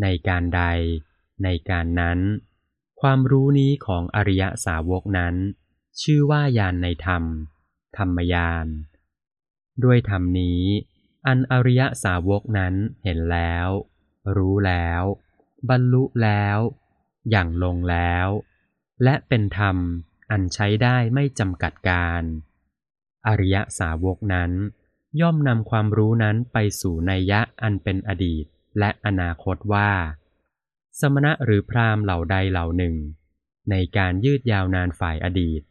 ในการใด ในการนั้น ความรู้นี้ของอริยสาวกนั้น ชื่อว่าญาณในธรรม ธรรมญาณด้วยธรรมนี้ อันอริยสาวกนั้นเห็นแล้ว รู้แล้ว บรรลุแล้ว อย่างลงแล้ว และเป็นธรรมอันใช้ได้ไม่จำกัดการ อริยสาวกนั้น ย่อมนำความรู้นั้นไปสู่นัยยะอันเป็นอดีตและอนาคตว่า สมณะหรือพราหมณ์เหล่าใดเหล่าหนึ่ง ในการยืดยาวนานฝ่ายอดีต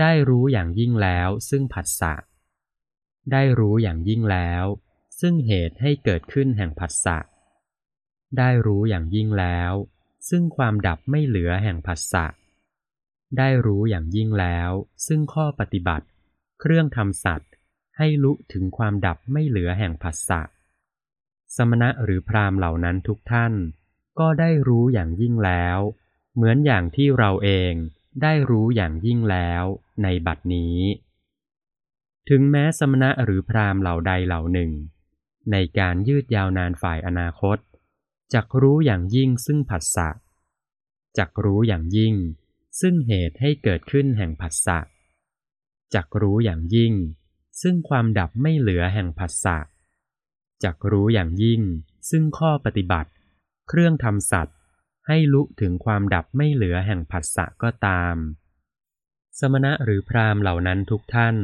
ได้รู้อย่างยิ่งแล้วซึ่งผัสสะได้รู้อย่างยิ่งแล้ว ซึ่งเหตุให้เกิดขึ้นแห่งผัสสะ ได้รู้อย่างยิ่งแล้ว ซึ่งความดับไม่เหลือแห่งผัสสะ ได้รู้อย่างยิ่งแล้ว ซึ่งข้อปฏิบัติ เครื่องทำสัตว์ ให้ลุถึงความดับไม่เหลือแห่งผัสสะ สมณะหรือพรามเหล่านั้นทุกท่าน ก็ได้รู้อย่างยิ่งแล้ว เหมือนอย่างที่เราเองได้รู้อย่างยิ่งแล้วในบัดนี้ ถึงแม้สมณะหรือพรามเหล่าใดเหล่าหนึ่ง ในการยืดยาวนานฝ่ายอนาคตจักรู้อย่างยิ่งซึ่งผัสสะจักรู้อย่างยิ่ง ซึ่งเหตุให้เกิดขึ้นแห่งผัสสะจักรู้อย่างยิ่ง ซึ่งความดับไม่เหลือแห่งผัสสะจักรู้อย่างยิ่ง ซึ่งข้อปฏิบัติ เครื่องทำสัตว์ ให้ลุถึงความดับไม่เหลือแห่งผัสสะก็ตาม สมณะหรือพรามเหล่านั้นทุกท่าน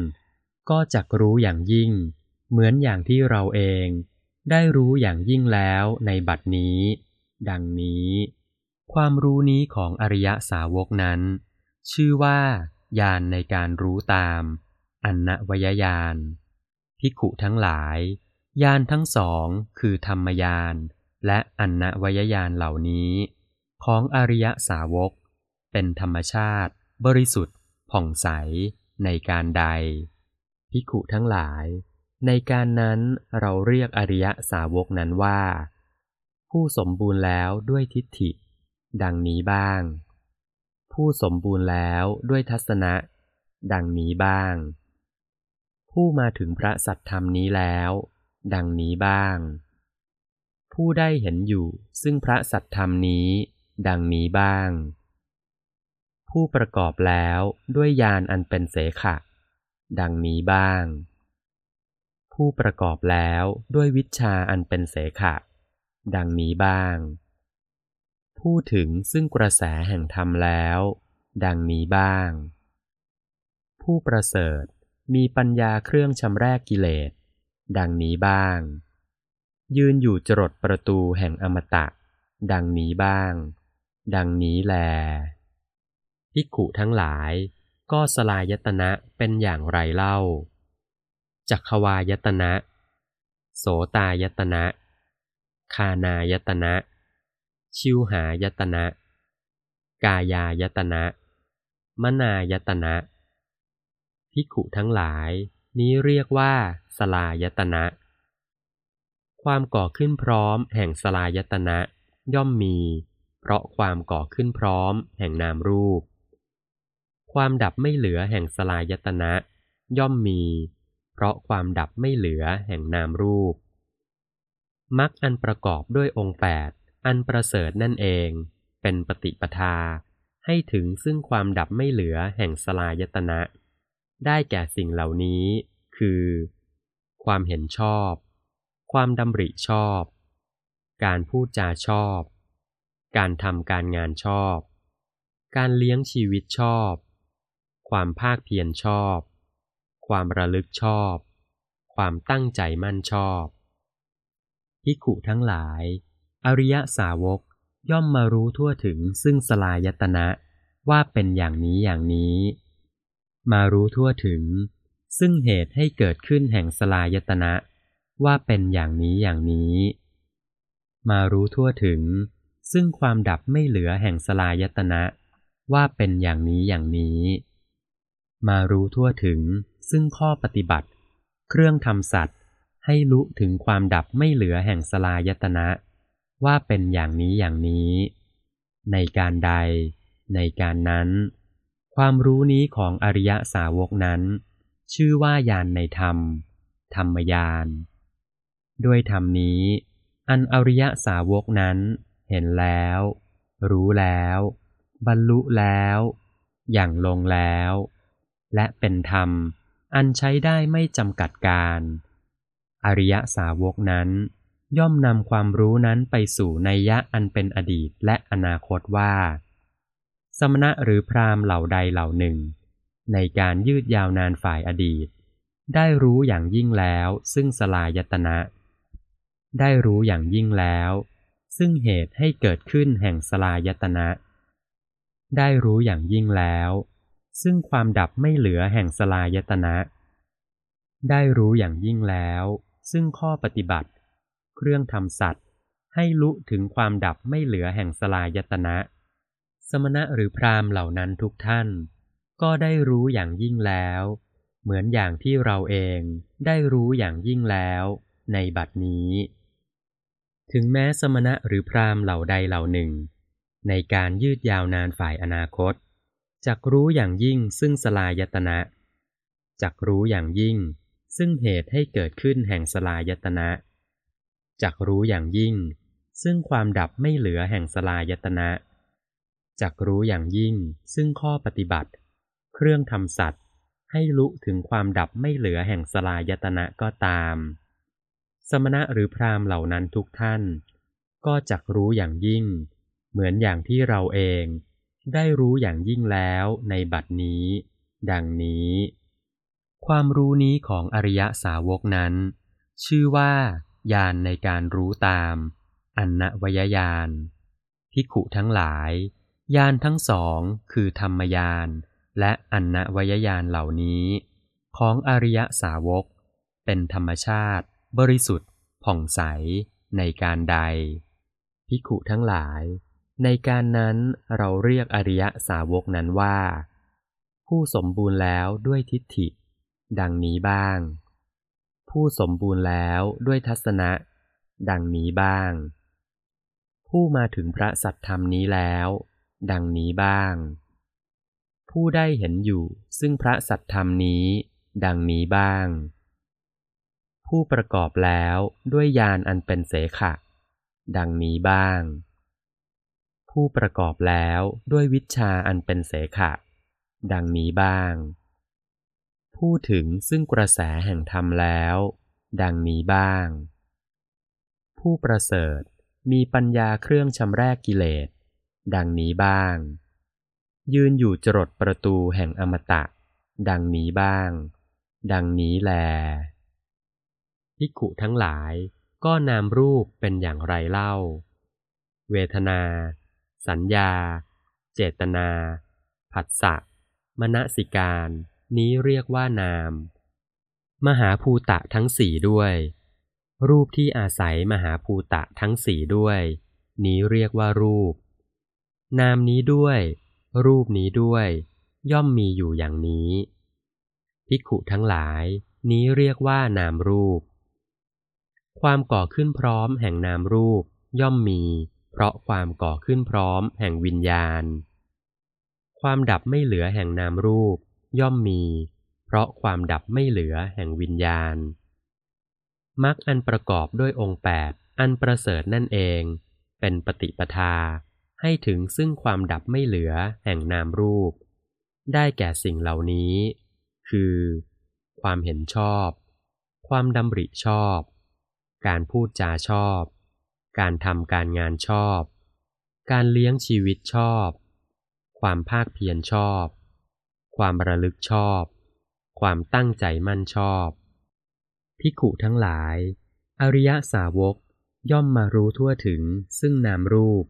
ก็จักรู้อย่างยิ่ง เหมือนอย่างที่เราเองได้รู้อย่างยิ่งแล้วในบัดนี้ ดังนี้ ความรู้นี้ของอริยสาวกนั้น ชื่อว่าญาณในการรู้ตามอันนวยญาณพิขุทั้งหลายญาณทั้งสองคือธรรมญาณและอันนวยญาณเหล่านี้ ของอริยสาวก เป็นธรรมชาติ บริสุทธิ์ ผ่องใส ในการใดพิขุทั้งหลาย ในการนั้นเราเรียกอริยสาวกนั้นว่า ผู้สมบูรณ์แล้วด้วยทิฏฐิ ดังนี้บ้าง ผู้สมบูรณ์แล้วด้วยทัศนะ ดังนี้บ้าง ผู้มาถึงพระสัตธรรมนี้แล้ว ดังนี้บ้าง ผู้ได้เห็นอยู่ซึ่งพระสัตธรรมนี้ ดังนี้บ้าง ผู้ประกอบแล้วด้วยญาณอันเป็นเสขะ ดังนี้บ้าง ผู้ประกอบแล้วด้วยวิชาอันเป็นเสขะ ดังนี้บ้างผู้ถึงซึ่งกระแสแห่งธรรมแล้ว ดังนี้บ้าง ผู้ประเสริฐมีปัญญาเครื่องชำแรกกิเลส ดังนี้บ้าง ยืนอยู่จรดประตูแห่งอมตะ ดังนี้บ้าง ดังนี้แลภิกขุทั้งหลายก็สลายตนะเป็นอย่างไรเล่า จักขวายตนะ โสตายตนะ คานายตนะ ชิวหายตนะ กายายตนะ มนายตนะภิกขุทั้งหลายนี้เรียกว่าสลายตนะ ความก่อขึ้นพร้อมแห่งสลายตนะย่อมมี เพราะความก่อขึ้นพร้อมแห่งนามรูป ความดับไม่เหลือแห่งสลายตนะ ย่อมมี เพราะความดับไม่เหลือแห่งนามรูปมรรคอันประกอบด้วยองค์แปดอันประเสริฐนั่นเอง เป็นปฏิปทา ให้ถึงซึ่งความดับไม่เหลือแห่งสลายตนะ ได้แก่สิ่งเหล่านี้ คือ ความเห็นชอบ ความดำริชอบ การพูดจาชอบ การทำการงานชอบ การเลี้ยงชีวิตชอบ ความภาคเพียรชอบ ความระลึกชอบ ความตั้งใจมั่นชอบภิขุทั้งหลาย อริยสาวกย่อมมารู้ทั่วถึงซึ่งสลายตนะว่าเป็นอย่างนี้อย่างนี้ มารู้ทั่วถึง ซึ่งเหตุให้เกิดขึ้นแห่งสลายตนะว่าเป็นอย่างนี้อย่างนี้ มารู้ทั่วถึง ซึ่งความดับไม่เหลือแห่งสลายตนะว่าเป็นอย่างนี้อย่างนี้ มารู้ทั่วถึง ซึ่งข้อปฏิบัติ เครื่องทำสัตว์ ให้รู้ถึงความดับไม่เหลือแห่งสลายตนะ ว่าเป็นอย่างนี้อย่างนี้ ในการใด ในการนั้น ความรู้นี้ของอริยสาวกนั้น ชื่อว่าญาณในธรรม ธรรมญาณด้วยธรรมนี้ อันอริยสาวกนั้น เห็นแล้ว รู้แล้ว บรรลุแล้ว อย่างลงแล้ว และเป็นธรรม อันใช้ได้ไม่จำกัดการ อริยสาวกนั้น ย่อมนำความรู้นั้นไปสู่ในยะอันเป็นอดีตและอนาคตว่า สมณะหรือพราหมณ์เหล่าใดเหล่าหนึ่ง ในการยืดยาวนานฝ่ายอดีต ได้รู้อย่างยิ่งแล้วซึ่งสลายตนะ ได้รู้อย่างยิ่งแล้ว ซึ่งเหตุให้เกิดขึ้นแห่งสลายตนะ ได้รู้อย่างยิ่งแล้ว ซึ่งความดับไม่เหลือแห่งสลายตนะ ได้รู้อย่างยิ่งแล้ว ซึ่งข้อปฏิบัติ เครื่องทำสัตว์ ให้ลุถึงความดับไม่เหลือแห่งสลายตนะ สมณะหรือพราหมณ์เหล่านั้นทุกท่าน ก็ได้รู้อย่างยิ่งแล้ว เหมือนอย่างที่เราเองได้รู้อย่างยิ่งแล้ว ในบัดนี้ ถึงแม้สมณะหรือพราหมณ์เหล่าใดเหล่าหนึ่ง ในการยืดยาวนานฝ่ายอนาคต จักรู้อย่างยิ่งซึ่งสลายตนะจักรู้อย่างยิ่ง ซึ่งเหตุให้เกิดขึ้นแห่งสลายตนะจักรู้อย่างยิ่ง ซึ่งความดับไม่เหลือแห่งสลายตนะจักรู้อย่างยิ่ง ซึ่งข้อปฏิบัติ เครื่องทำสัตว์ ให้ลุถึงความดับไม่เหลือแห่งสลายตนะก็ตาม สมณะหรือพราหมณ์เหล่านั้นทุกท่าน ก็จักรู้อย่างยิ่ง เหมือนอย่างที่เราเอง ได้รู้อย่างยิ่งแล้วในบัดนี้ ดังนี้ ความรู้นี้ของอริยสาวกนั้น ชื่อว่าญาณในการรู้ตาม อันนวยญาณพิขุทั้งหลายญาณทั้งสองคือธรรมญาณและอันนวยญาณเหล่านี้ ของอริยสาวก เป็นธรรมชาติ บริสุทธิ์ ผ่องใสในการใดพิขุทั้งหลาย ในการนั้นเราเรียกอริยสาวกนั้นว่า ผู้สมบูรณ์แล้วด้วยทิฏฐิ ดังนี้บ้าง ผู้สมบูรณ์แล้วด้วยทัศนะ ดังนี้บ้าง ผู้มาถึงพระสัตธรรมนี้แล้ว ดังนี้บ้าง ผู้ได้เห็นอยู่ซึ่งพระสัตธรรมนี้ ดังนี้บ้าง ผู้ประกอบแล้วด้วยญาณอันเป็นเสขะ ดังนี้บ้าง ผู้ประกอบแล้วด้วยวิชาอันเป็นเสขะ ดังนี้บ้าง พูดถึงซึ่งกระแสแห่งธรรมแล้ว ดังนี้บ้าง ผู้ประเสริฐมีปัญญาเครื่องชำแรกกิเลส ดังนี้บ้าง ยืนอยู่จรดประตูแห่งอมตะ ดังนี้บ้าง ดังนี้แลพิกุทั้งหลายก็นามรูปเป็นอย่างไรเล่า เวทนา สัญญา เจตนา ผัสสะ มณสิการ นี้เรียกว่านาม มหาภูตะทั้งสี่ด้วย รูปที่อาศัยมหาภูตะทั้งสี่ด้วย นี้เรียกว่ารูป นามนี้ด้วย รูปนี้ด้วย ย่อมมีอยู่อย่างนี้ ภิกขุทั้งหลาย นี้เรียกว่านามรูป ความก่อขึ้นพร้อมแห่งนามรูปย่อมมี เพราะความก่อขึ้นพร้อมแห่งวิญญาณ ความดับไม่เหลือแห่งนามรูปย่อมมี เพราะความดับไม่เหลือแห่งวิญญาณมรรคอันประกอบด้วยองค์แปดอันประเสริฐนั่นเอง เป็นปฏิปทาให้ถึงซึ่งความดับไม่เหลือแห่งนามรูป ได้แก่สิ่งเหล่านี้ คือ ความเห็นชอบ ความดำริชอบ การพูดจาชอบ การทำการงานชอบ การเลี้ยงชีวิตชอบ ความภาคเพียรชอบ ความระลึกชอบ ความตั้งใจมั่นชอบพิขุทั้งหลาย อริยสาวกย่อมมารู้ทั่วถึงซึ่งนามรูป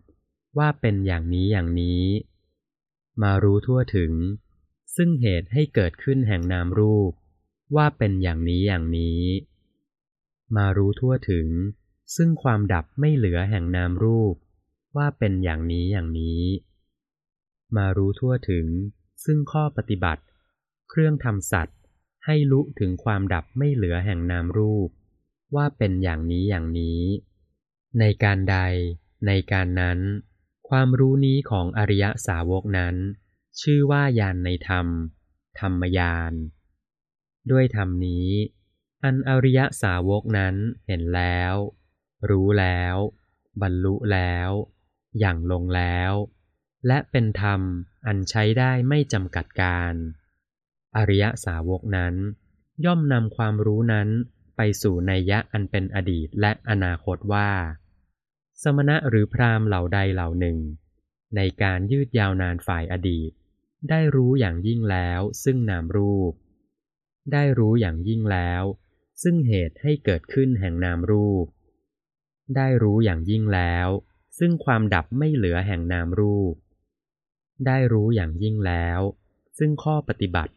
ว่าเป็นอย่างนี้อย่างนี้ มารู้ทั่วถึง ซึ่งเหตุให้เกิดขึ้นแห่งนามรูป ว่าเป็นอย่างนี้อย่างนี้ มารู้ทั่วถึง ซึ่งความดับไม่เหลือแห่งนามรูป ว่าเป็นอย่างนี้อย่างนี้ มารู้ทั่วถึง ซึ่งข้อปฏิบัติ เครื่องทำสัตว์ ให้ลุถึงความดับไม่เหลือแห่งนามรูป ว่าเป็นอย่างนี้อย่างนี้ ในการใด ในการนั้น ความรู้นี้ของอริยสาวกนั้น ชื่อว่าญาณในธรรม ธรรมญาณด้วยธรรมนี้ อันอริยสาวกนั้นเห็นแล้ว รู้แล้ว บรรลุแล้ว อย่างลงแล้ว และเป็นธรรมอันใช้ได้ไม่จำกัดการ อริยสาวกนั้น ย่อมนำความรู้นั้นไปสู่ในยะอันเป็นอดีตและอนาคตว่า สมณะหรือพราหมณ์เหล่าใดเหล่าหนึ่ง ในการยืดยาวนานฝ่ายอดีต ได้รู้อย่างยิ่งแล้วซึ่งนามรูป ได้รู้อย่างยิ่งแล้ว ซึ่งเหตุให้เกิดขึ้นแห่งนามรูป ได้รู้อย่างยิ่งแล้ว ซึ่งความดับไม่เหลือแห่งนามรูป ได้รู้อย่างยิ่งแล้ว ซึ่งข้อปฏิบัติ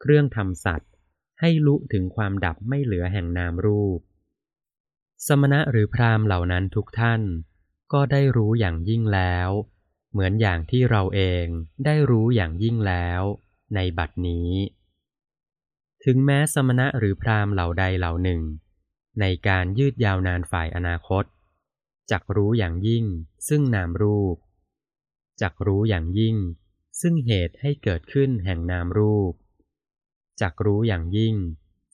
เครื่องทำสัตว์ ให้ลุถึงความดับไม่เหลือแห่งนามรูป สมณะหรือพราหมณ์เหล่านั้นทุกท่าน ก็ได้รู้อย่างยิ่งแล้ว เหมือนอย่างที่เราเองได้รู้อย่างยิ่งแล้ว ในบัดนี้ ถึงแม้สมณะหรือพราหมณ์เหล่าใดเหล่าหนึ่ง ในการยืดยาวนานฝ่ายอนาคต จักรู้อย่างยิ่ง ซึ่งนามรูป จักรู้อย่างยิ่ง ซึ่งเหตุให้เกิดขึ้นแห่งนามรูป จักรู้อย่างยิ่ง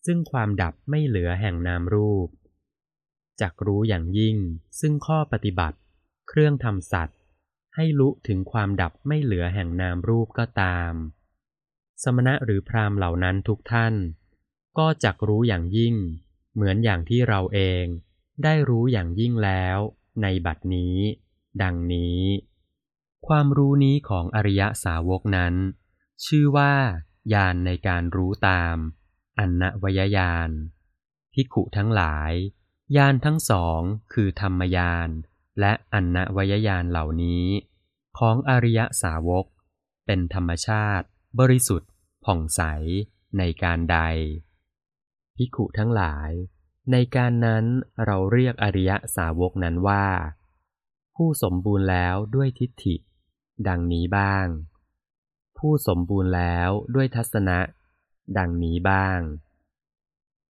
ซึ่งความดับไม่เหลือแห่งนามรูป จักรู้อย่างยิ่ง ซึ่งข้อปฏิบัติ เครื่องทำสัตว์ ให้ลุถึงความดับไม่เหลือแห่งนามรูปก็ตาม สมณะหรือพราหมณ์เหล่านั้นทุกท่าน ก็จักรู้อย่างยิ่ง เหมือนอย่างที่เราเองได้รู้อย่างยิ่งแล้วในบัดนี้ ดังนี้ ความรู้นี้ของอริยสาวกนั้น ชื่อว่าญาณในการรู้ตามอันนวยญาณพิขุทั้งหลายญาณทั้งสองคือธรรมญาณและอันนวยญาณเหล่านี้ ของอริยสาวก เป็นธรรมชาติ บริสุทธิ์ผ่องใสในการใด พิขุทั้งหลาย ในการนั้นเราเรียกอริยสาวกนั้นว่า ผู้สมบูรณ์แล้วด้วยทิฏฐิ ดังนี้บ้าง ผู้สมบูรณ์แล้วด้วยทัศนะ ดังนี้บ้าง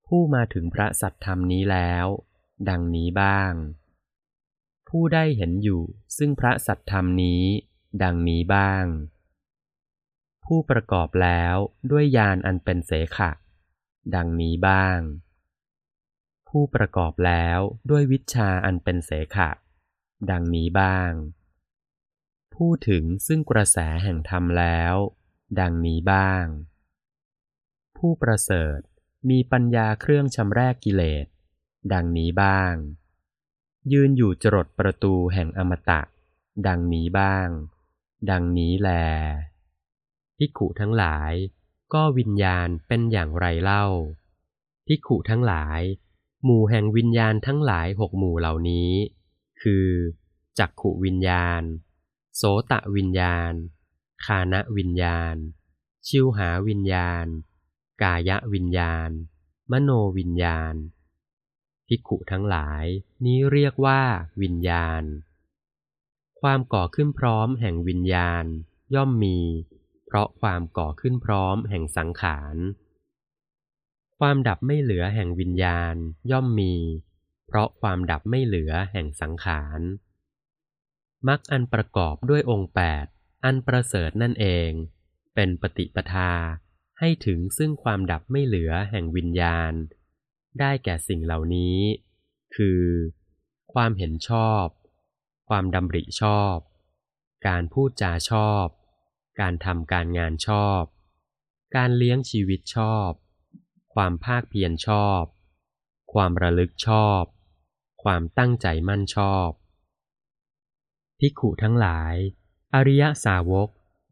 ผู้มาถึงพระสัตธรรมนี้แล้ว ดังนี้บ้าง ผู้ได้เห็นอยู่ซึ่งพระสัตธรรมนี้ ดังนี้บ้างผู้ประกอบแล้วด้วยญาณอันเป็นเสขะ ดังนี้บ้าง ผู้ประกอบแล้วด้วยวิชาอันเป็นเสขะ ดังนี้บ้าง ผู้ถึงซึ่งกระแสแห่งธรรมแล้ว ดังนี้บ้าง ผู้ประเสริฐมีปัญญาเครื่องชำแรกกิเลส ดังนี้บ้าง ยืนอยู่จรดประตูแห่งอมตะ ดังนี้บ้าง ดังนี้แลพิขุทั้งหลาย ก็วิญญาณเป็นอย่างไรเล่าพิขุทั้งหลาย หมู่แห่งวิญญาณทั้งหลายหกหมู่เหล่านี้ คือจักขุวิญญาณ โสตะวิญญาณ คานะวิญญาณ ชิวหาวิญญาณ กายวิญญาณ มโนวิญญาณภิกขุทั้งหลายนี้เรียกว่าวิญญาณ ความก่อขึ้นพร้อมแห่งวิญญาณ ย่อมมี เพราะความก่อขึ้นพร้อมแห่งสังขาร ความดับไม่เหลือแห่งวิญญาณย่อมมี เพราะความดับไม่เหลือแห่งสังขารมรรคอันประกอบด้วยองค์แปดอันประเสริฐนั่นเอง เป็นปฏิปทาให้ถึงซึ่งความดับไม่เหลือแห่งวิญญาณ ได้แก่สิ่งเหล่านี้ คือ ความเห็นชอบ ความดำริชอบ การพูดจาชอบ การทำการงานชอบ การเลี้ยงชีวิตชอบ ความภาคเพียรชอบ ความระลึกชอบ ความตั้งใจมั่นชอบภิกขุทั้งหลาย อริยสาวก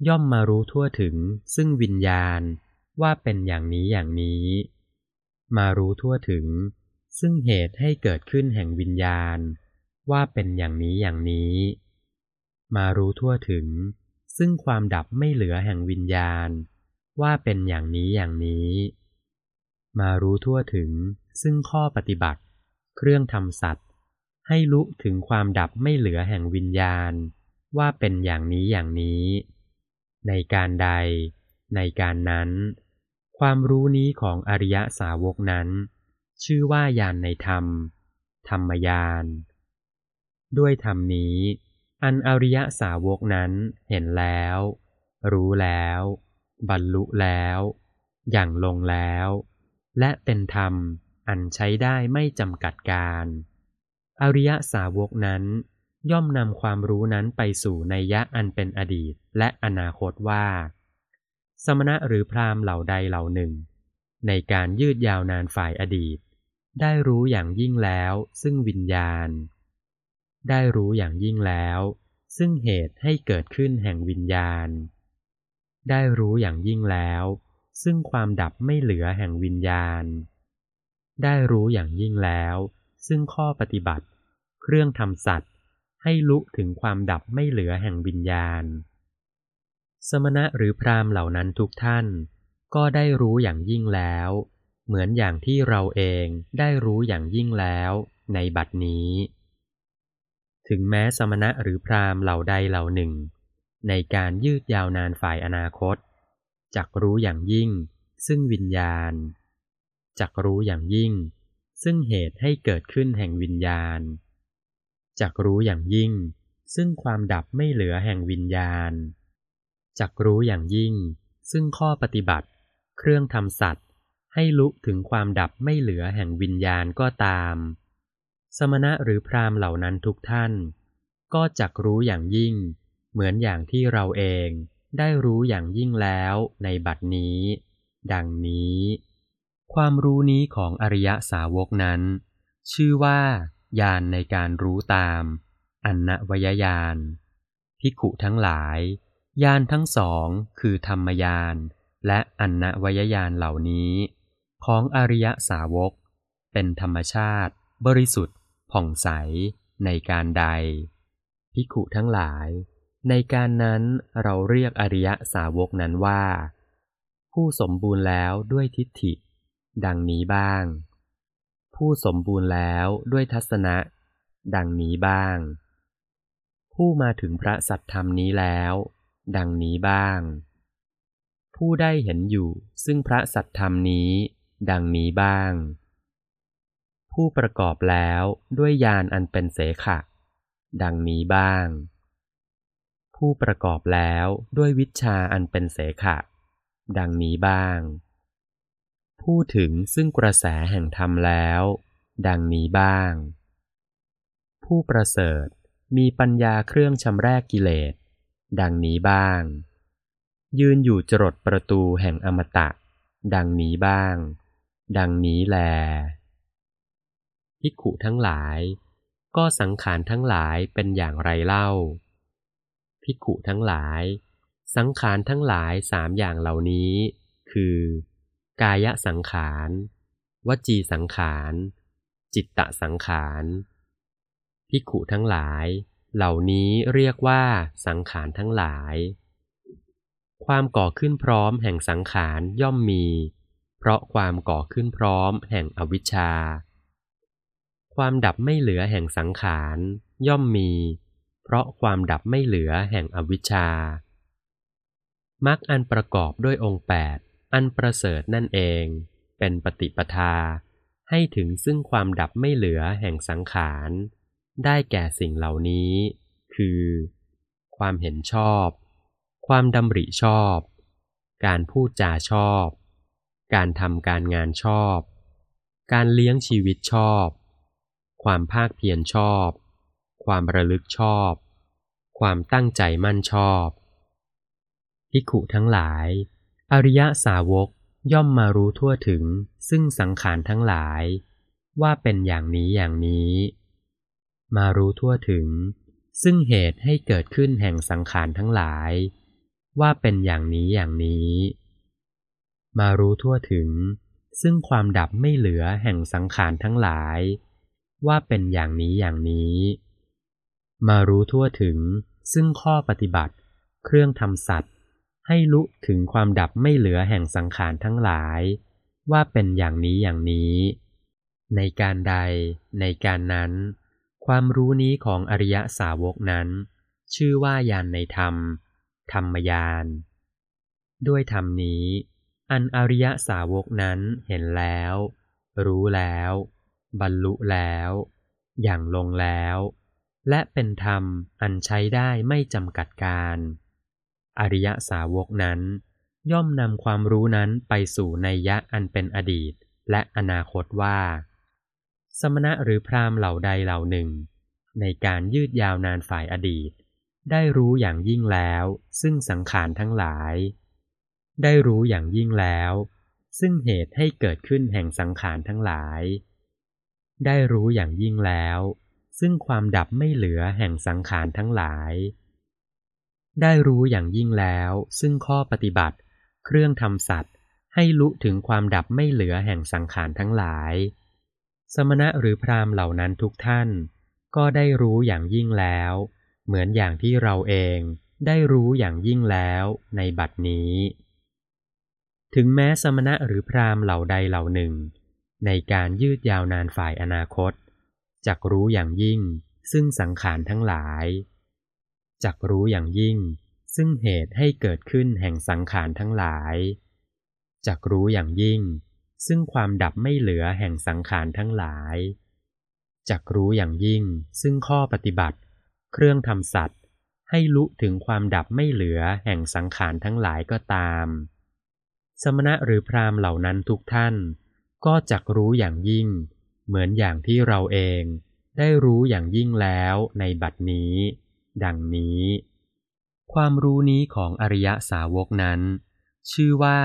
ย่อมมารู้ทั่วถึงซึ่งวิญญาณว่าเป็นอย่างนี้อย่างนี้ มารู้ทั่วถึง ซึ่งเหตุให้เกิดขึ้นแห่งวิญญาณ ว่าเป็นอย่างนี้อย่างนี้ มารู้ทั่วถึง ซึ่งความดับไม่เหลือแห่งวิญญาณ ว่าเป็นอย่างนี้อย่างนี้ มารู้ทั่วถึงซึ่งข้อปฏิบัติ เครื่องทำสัตว์ ให้ลุถึงความดับไม่เหลือแห่งวิญญาณ ว่าเป็นอย่างนี้อย่างนี้ ในการใด ในการนั้น ความรู้นี้ของอริยสาวกนั้น ชื่อว่าญาณในธรรม ธรรมญาณด้วยธรรมนี้ อันอริยสาวกนั้นเห็นแล้ว รู้แล้ว บรรลุแล้ว อย่างลงแล้ว และเป็นธรรมอันใช้ได้ไม่จำกัดการ อริยสาวกนั้นย่อมนำความรู้นั้นไปสู่ในยะอันเป็นอดีตและอนาคตว่า สมณะหรือพราหมณ์เหล่าใดเหล่าหนึ่ง ในการยืดยาวนานฝ่ายอดีต ได้รู้อย่างยิ่งแล้วซึ่งวิญญาณ ได้รู้อย่างยิ่งแล้ว ซึ่งเหตุให้เกิดขึ้นแห่งวิญญาณ ได้รู้อย่างยิ่งแล้ว ซึ่งความดับไม่เหลือแห่งวิญญาณ ได้รู้อย่างยิ่งแล้ว ซึ่งข้อปฏิบัติ เครื่องทำสัตว์ ให้ลุถึงความดับไม่เหลือแห่งวิญญาณ สมณะหรือพราหมณ์เหล่านั้นทุกท่าน ก็ได้รู้อย่างยิ่งแล้ว เหมือนอย่างที่เราเองได้รู้อย่างยิ่งแล้วในบัดนี้ ถึงแม้สมณะหรือพราหมณ์เหล่าใดเหล่าหนึ่ง ในการยืดยาวนานฝ่ายอนาคตจักรู้อย่างยิ่ง ซึ่งวิญญาณจักรู้อย่างยิ่ง ซึ่งเหตุให้เกิดขึ้นแห่งวิญญาณจักรู้อย่างยิ่ง ซึ่งความดับไม่เหลือแห่งวิญญาณจักรู้อย่างยิ่ง ซึ่งข้อปฏิบัติ เครื่องทำสัตว์ ให้ลุถึงความดับไม่เหลือแห่งวิญญาณก็ตาม สมณะหรือพราหมณ์เหล่านั้นทุกท่าน ก็จักรู้อย่างยิ่ง เหมือนอย่างที่เราเองได้รู้อย่างยิ่งแล้วในบัดนี้ ดังนี้ ความรู้นี้ของอริยสาวกนั้น ชื่อว่าญาณในการรู้ตาม อันนวยญาณพิขุทั้งหลายญาณทั้งสองคือธรรมญาณและอันนวยญาณเหล่านี้ ของอริยสาวก เป็นธรรมชาติ บริสุทธิ์ ผ่องใสในการใด พิขุทั้งหลาย ในการนั้นเราเรียกอริยสาวกนั้นว่า ผู้สมบูรณ์แล้วด้วยทิฏฐิ ดังนี้บ้าง ผู้สมบูรณ์แล้วด้วยทัศนะ ดังนี้บ้าง ผู้มาถึงพระสัทธรรมนี้แล้ว ดังนี้บ้าง ผู้ได้เห็นอยู่ซึ่งพระสัตธรรมนี้ ดังนี้บ้าง ผู้ประกอบแล้วด้วยญาณอันเป็นเสขะ ดังนี้บ้าง ผู้ประกอบแล้วด้วยวิชาอันเป็นเสขะ ดังนี้บ้าง ผู้ถึงซึ่งกระแสแห่งธรรมแล้ว ดังนี้บ้าง ผู้ประเสริฐมีปัญญาเครื่องชำแรกกิเลส ดังนี้บ้าง ยืนอยู่จรดประตูแห่งอมตะ ดังนี้บ้าง ดังนี้แล พิกขุทั้งหลาย ก็สังขารทั้งหลายเป็นอย่างไรเล่าพิกขุทั้งหลาย สังขารทั้งหลายสามอย่างเหล่านี้ คือ กายสังขาร วจีสังขาร จิตตสังขารพิกขุทั้งหลาย เหล่านี้เรียกว่าสังขารทั้งหลาย ความก่อขึ้นพร้อมแห่งสังขารย่อมมี เพราะความก่อขึ้นพร้อมแห่งอวิชชา ความดับไม่เหลือแห่งสังขาร ย่อมมี เพราะความดับไม่เหลือแห่งอวิชชามรรคอันประกอบด้วยองค์แปดอันประเสริฐนั่นเอง เป็นปฏิปทา ให้ถึงซึ่งความดับไม่เหลือแห่งสังขาร ได้แก่สิ่งเหล่านี้ คือ ความเห็นชอบ ความดำริชอบ การพูดจาชอบ การทำการงานชอบ การเลี้ยงชีวิตชอบ ความภาคเพียรชอบ ความระลึกชอบ ความตั้งใจมั่นชอบภิขุทั้งหลาย อริยสาวกย่อมมารู้ทั่วถึงซึ่งสังขารทั้งหลาย ว่าเป็นอย่างนี้อย่างนี้ มารู้ทั่วถึง ซึ่งเหตุให้เกิดขึ้นแห่งสังขารทั้งหลาย ว่าเป็นอย่างนี้อย่างนี้ มารู้ทั่วถึง ซึ่งความดับไม่เหลือแห่งสังขารทั้งหลาย ว่าเป็นอย่างนี้อย่างนี้ มารู้ทั่วถึงซึ่งข้อปฏิบัติ เครื่องทำสัตว์ให้ลุถึงความดับไม่เหลือแห่งสังขารทั้งหลาย ว่าเป็นอย่างนี้อย่างนี้ ในการใด ในการนั้น ความรู้นี้ของอริยสาวกนั้น ชื่อว่ายานในธรรม ธรรมยาน ด้วยธรรมนี้ อันอริยสาวกนั้นเห็นแล้ว รู้แล้ว บรรลุแล้ว อย่างลงแล้ว และเป็นธรรมอันใช้ได้ไม่จำกัดการ อริยสาวกนั้น ย่อมนำความรู้นั้นไปสู่ในยะอันเป็นอดีต และอนาคตว่า สมณะหรือพราหมณ์เหล่าใดเหล่าหนึ่ง ในการยืดยาวนานฝ่ายอดีต ได้รู้อย่างยิ่งแล้ว ซึ่งสังขารทั้งหลาย ได้รู้อย่างยิ่งแล้ว ซึ่งเหตุให้เกิดขึ้นแห่งสังขารทั้งหลาย ได้รู้อย่างยิ่งแล้ว ซึ่งความดับไม่เหลือแห่งสังขารทั้งหลาย ได้รู้อย่างยิ่งแล้ว ซึ่งข้อปฏิบัติ เครื่องทำสัตว์ให้ลุถึงความดับไม่เหลือแห่งสังขารทั้งหลาย สมณะหรือพราหมณ์เหล่านั้นทุกท่าน ก็ได้รู้อย่างยิ่งแล้ว เหมือนอย่างที่เราเองได้รู้อย่างยิ่งแล้วในบัดนี้ ถึงแม้สมณะหรือพราหมณ์เหล่าใดเหล่าหนึ่ง ในการยืดยาวนานฝ่ายอนาคต จักรู้อย่างยิ่ง ซึ่งสังขารทั้งหลาย จักรู้อย่างยิ่ง ซึ่งเหตุให้เกิดขึ้นแห่งสังขารทั้งหลาย จักรู้อย่างยิ่ง ซึ่งความดับไม่เหลือแห่งสังขารทั้งหลาย จักรู้อย่างยิ่ง ซึ่งข้อปฏิบัติ เครื่องทำสัตว์ ให้ลุถึงความดับไม่เหลือแห่งสังขารทั้งหลายก็ตาม สมณะหรือพราหมณ์เหล่านั้นทุกท่าน ก็จักรู้อย่างยิ่ง เหมือนอย่างที่เราเอง ได้รู้อย่างยิ่งแล้วในบัดนี้ ดังนี้ ความรู้นี้ของอริยสาวกนั้น ชื่อว่า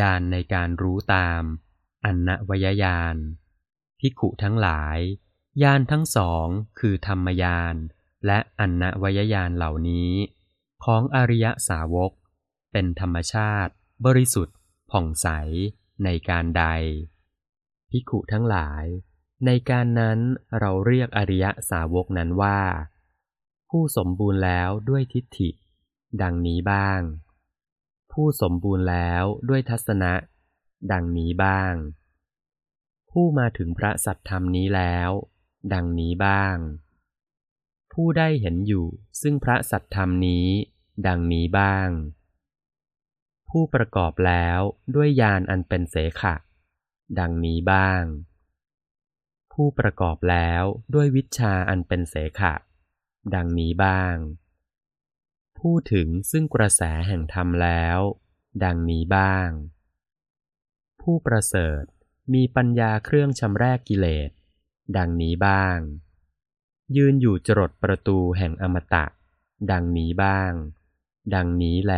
ญาณในการรู้ตาม อันนวยญาณพิขุทั้งหลายญาณทั้งสองคือธรรมญาณและอันนวยญาณเหล่านี้ ของอริยสาวก เป็นธรรมชาติ บริสุทธิ์ผ่องใสในการใด พิขุทั้งหลาย ในการนั้นเราเรียกอริยสาวกนั้นว่า ผู้สมบูรณ์แล้วด้วยทิฏฐิ ดังนี้บ้าง ผู้สมบูรณ์แล้วด้วยทัศนะ ดังนี้บ้าง ผู้มาถึงพระสัตธรรมนี้แล้ว ดังนี้บ้าง ผู้ได้เห็นอยู่ซึ่งพระสัตธรรมนี้ ดังนี้บ้างผู้ประกอบแล้วด้วยญาณอันเป็นเสขะ ดังนี้บ้าง ผู้ประกอบแล้วด้วยวิชาอันเป็นเสขะ ดังนี้บ้างพูดถึงซึ่งกระแสแห่งธรรมแล้ว ดังนี้บ้าง ผู้ประเสริฐมีปัญญาเครื่องชำแรกกิเลส ดังนี้บ้าง ยืนอยู่จรดประตูแห่งอมตะ ดังนี้บ้าง ดังนี้แล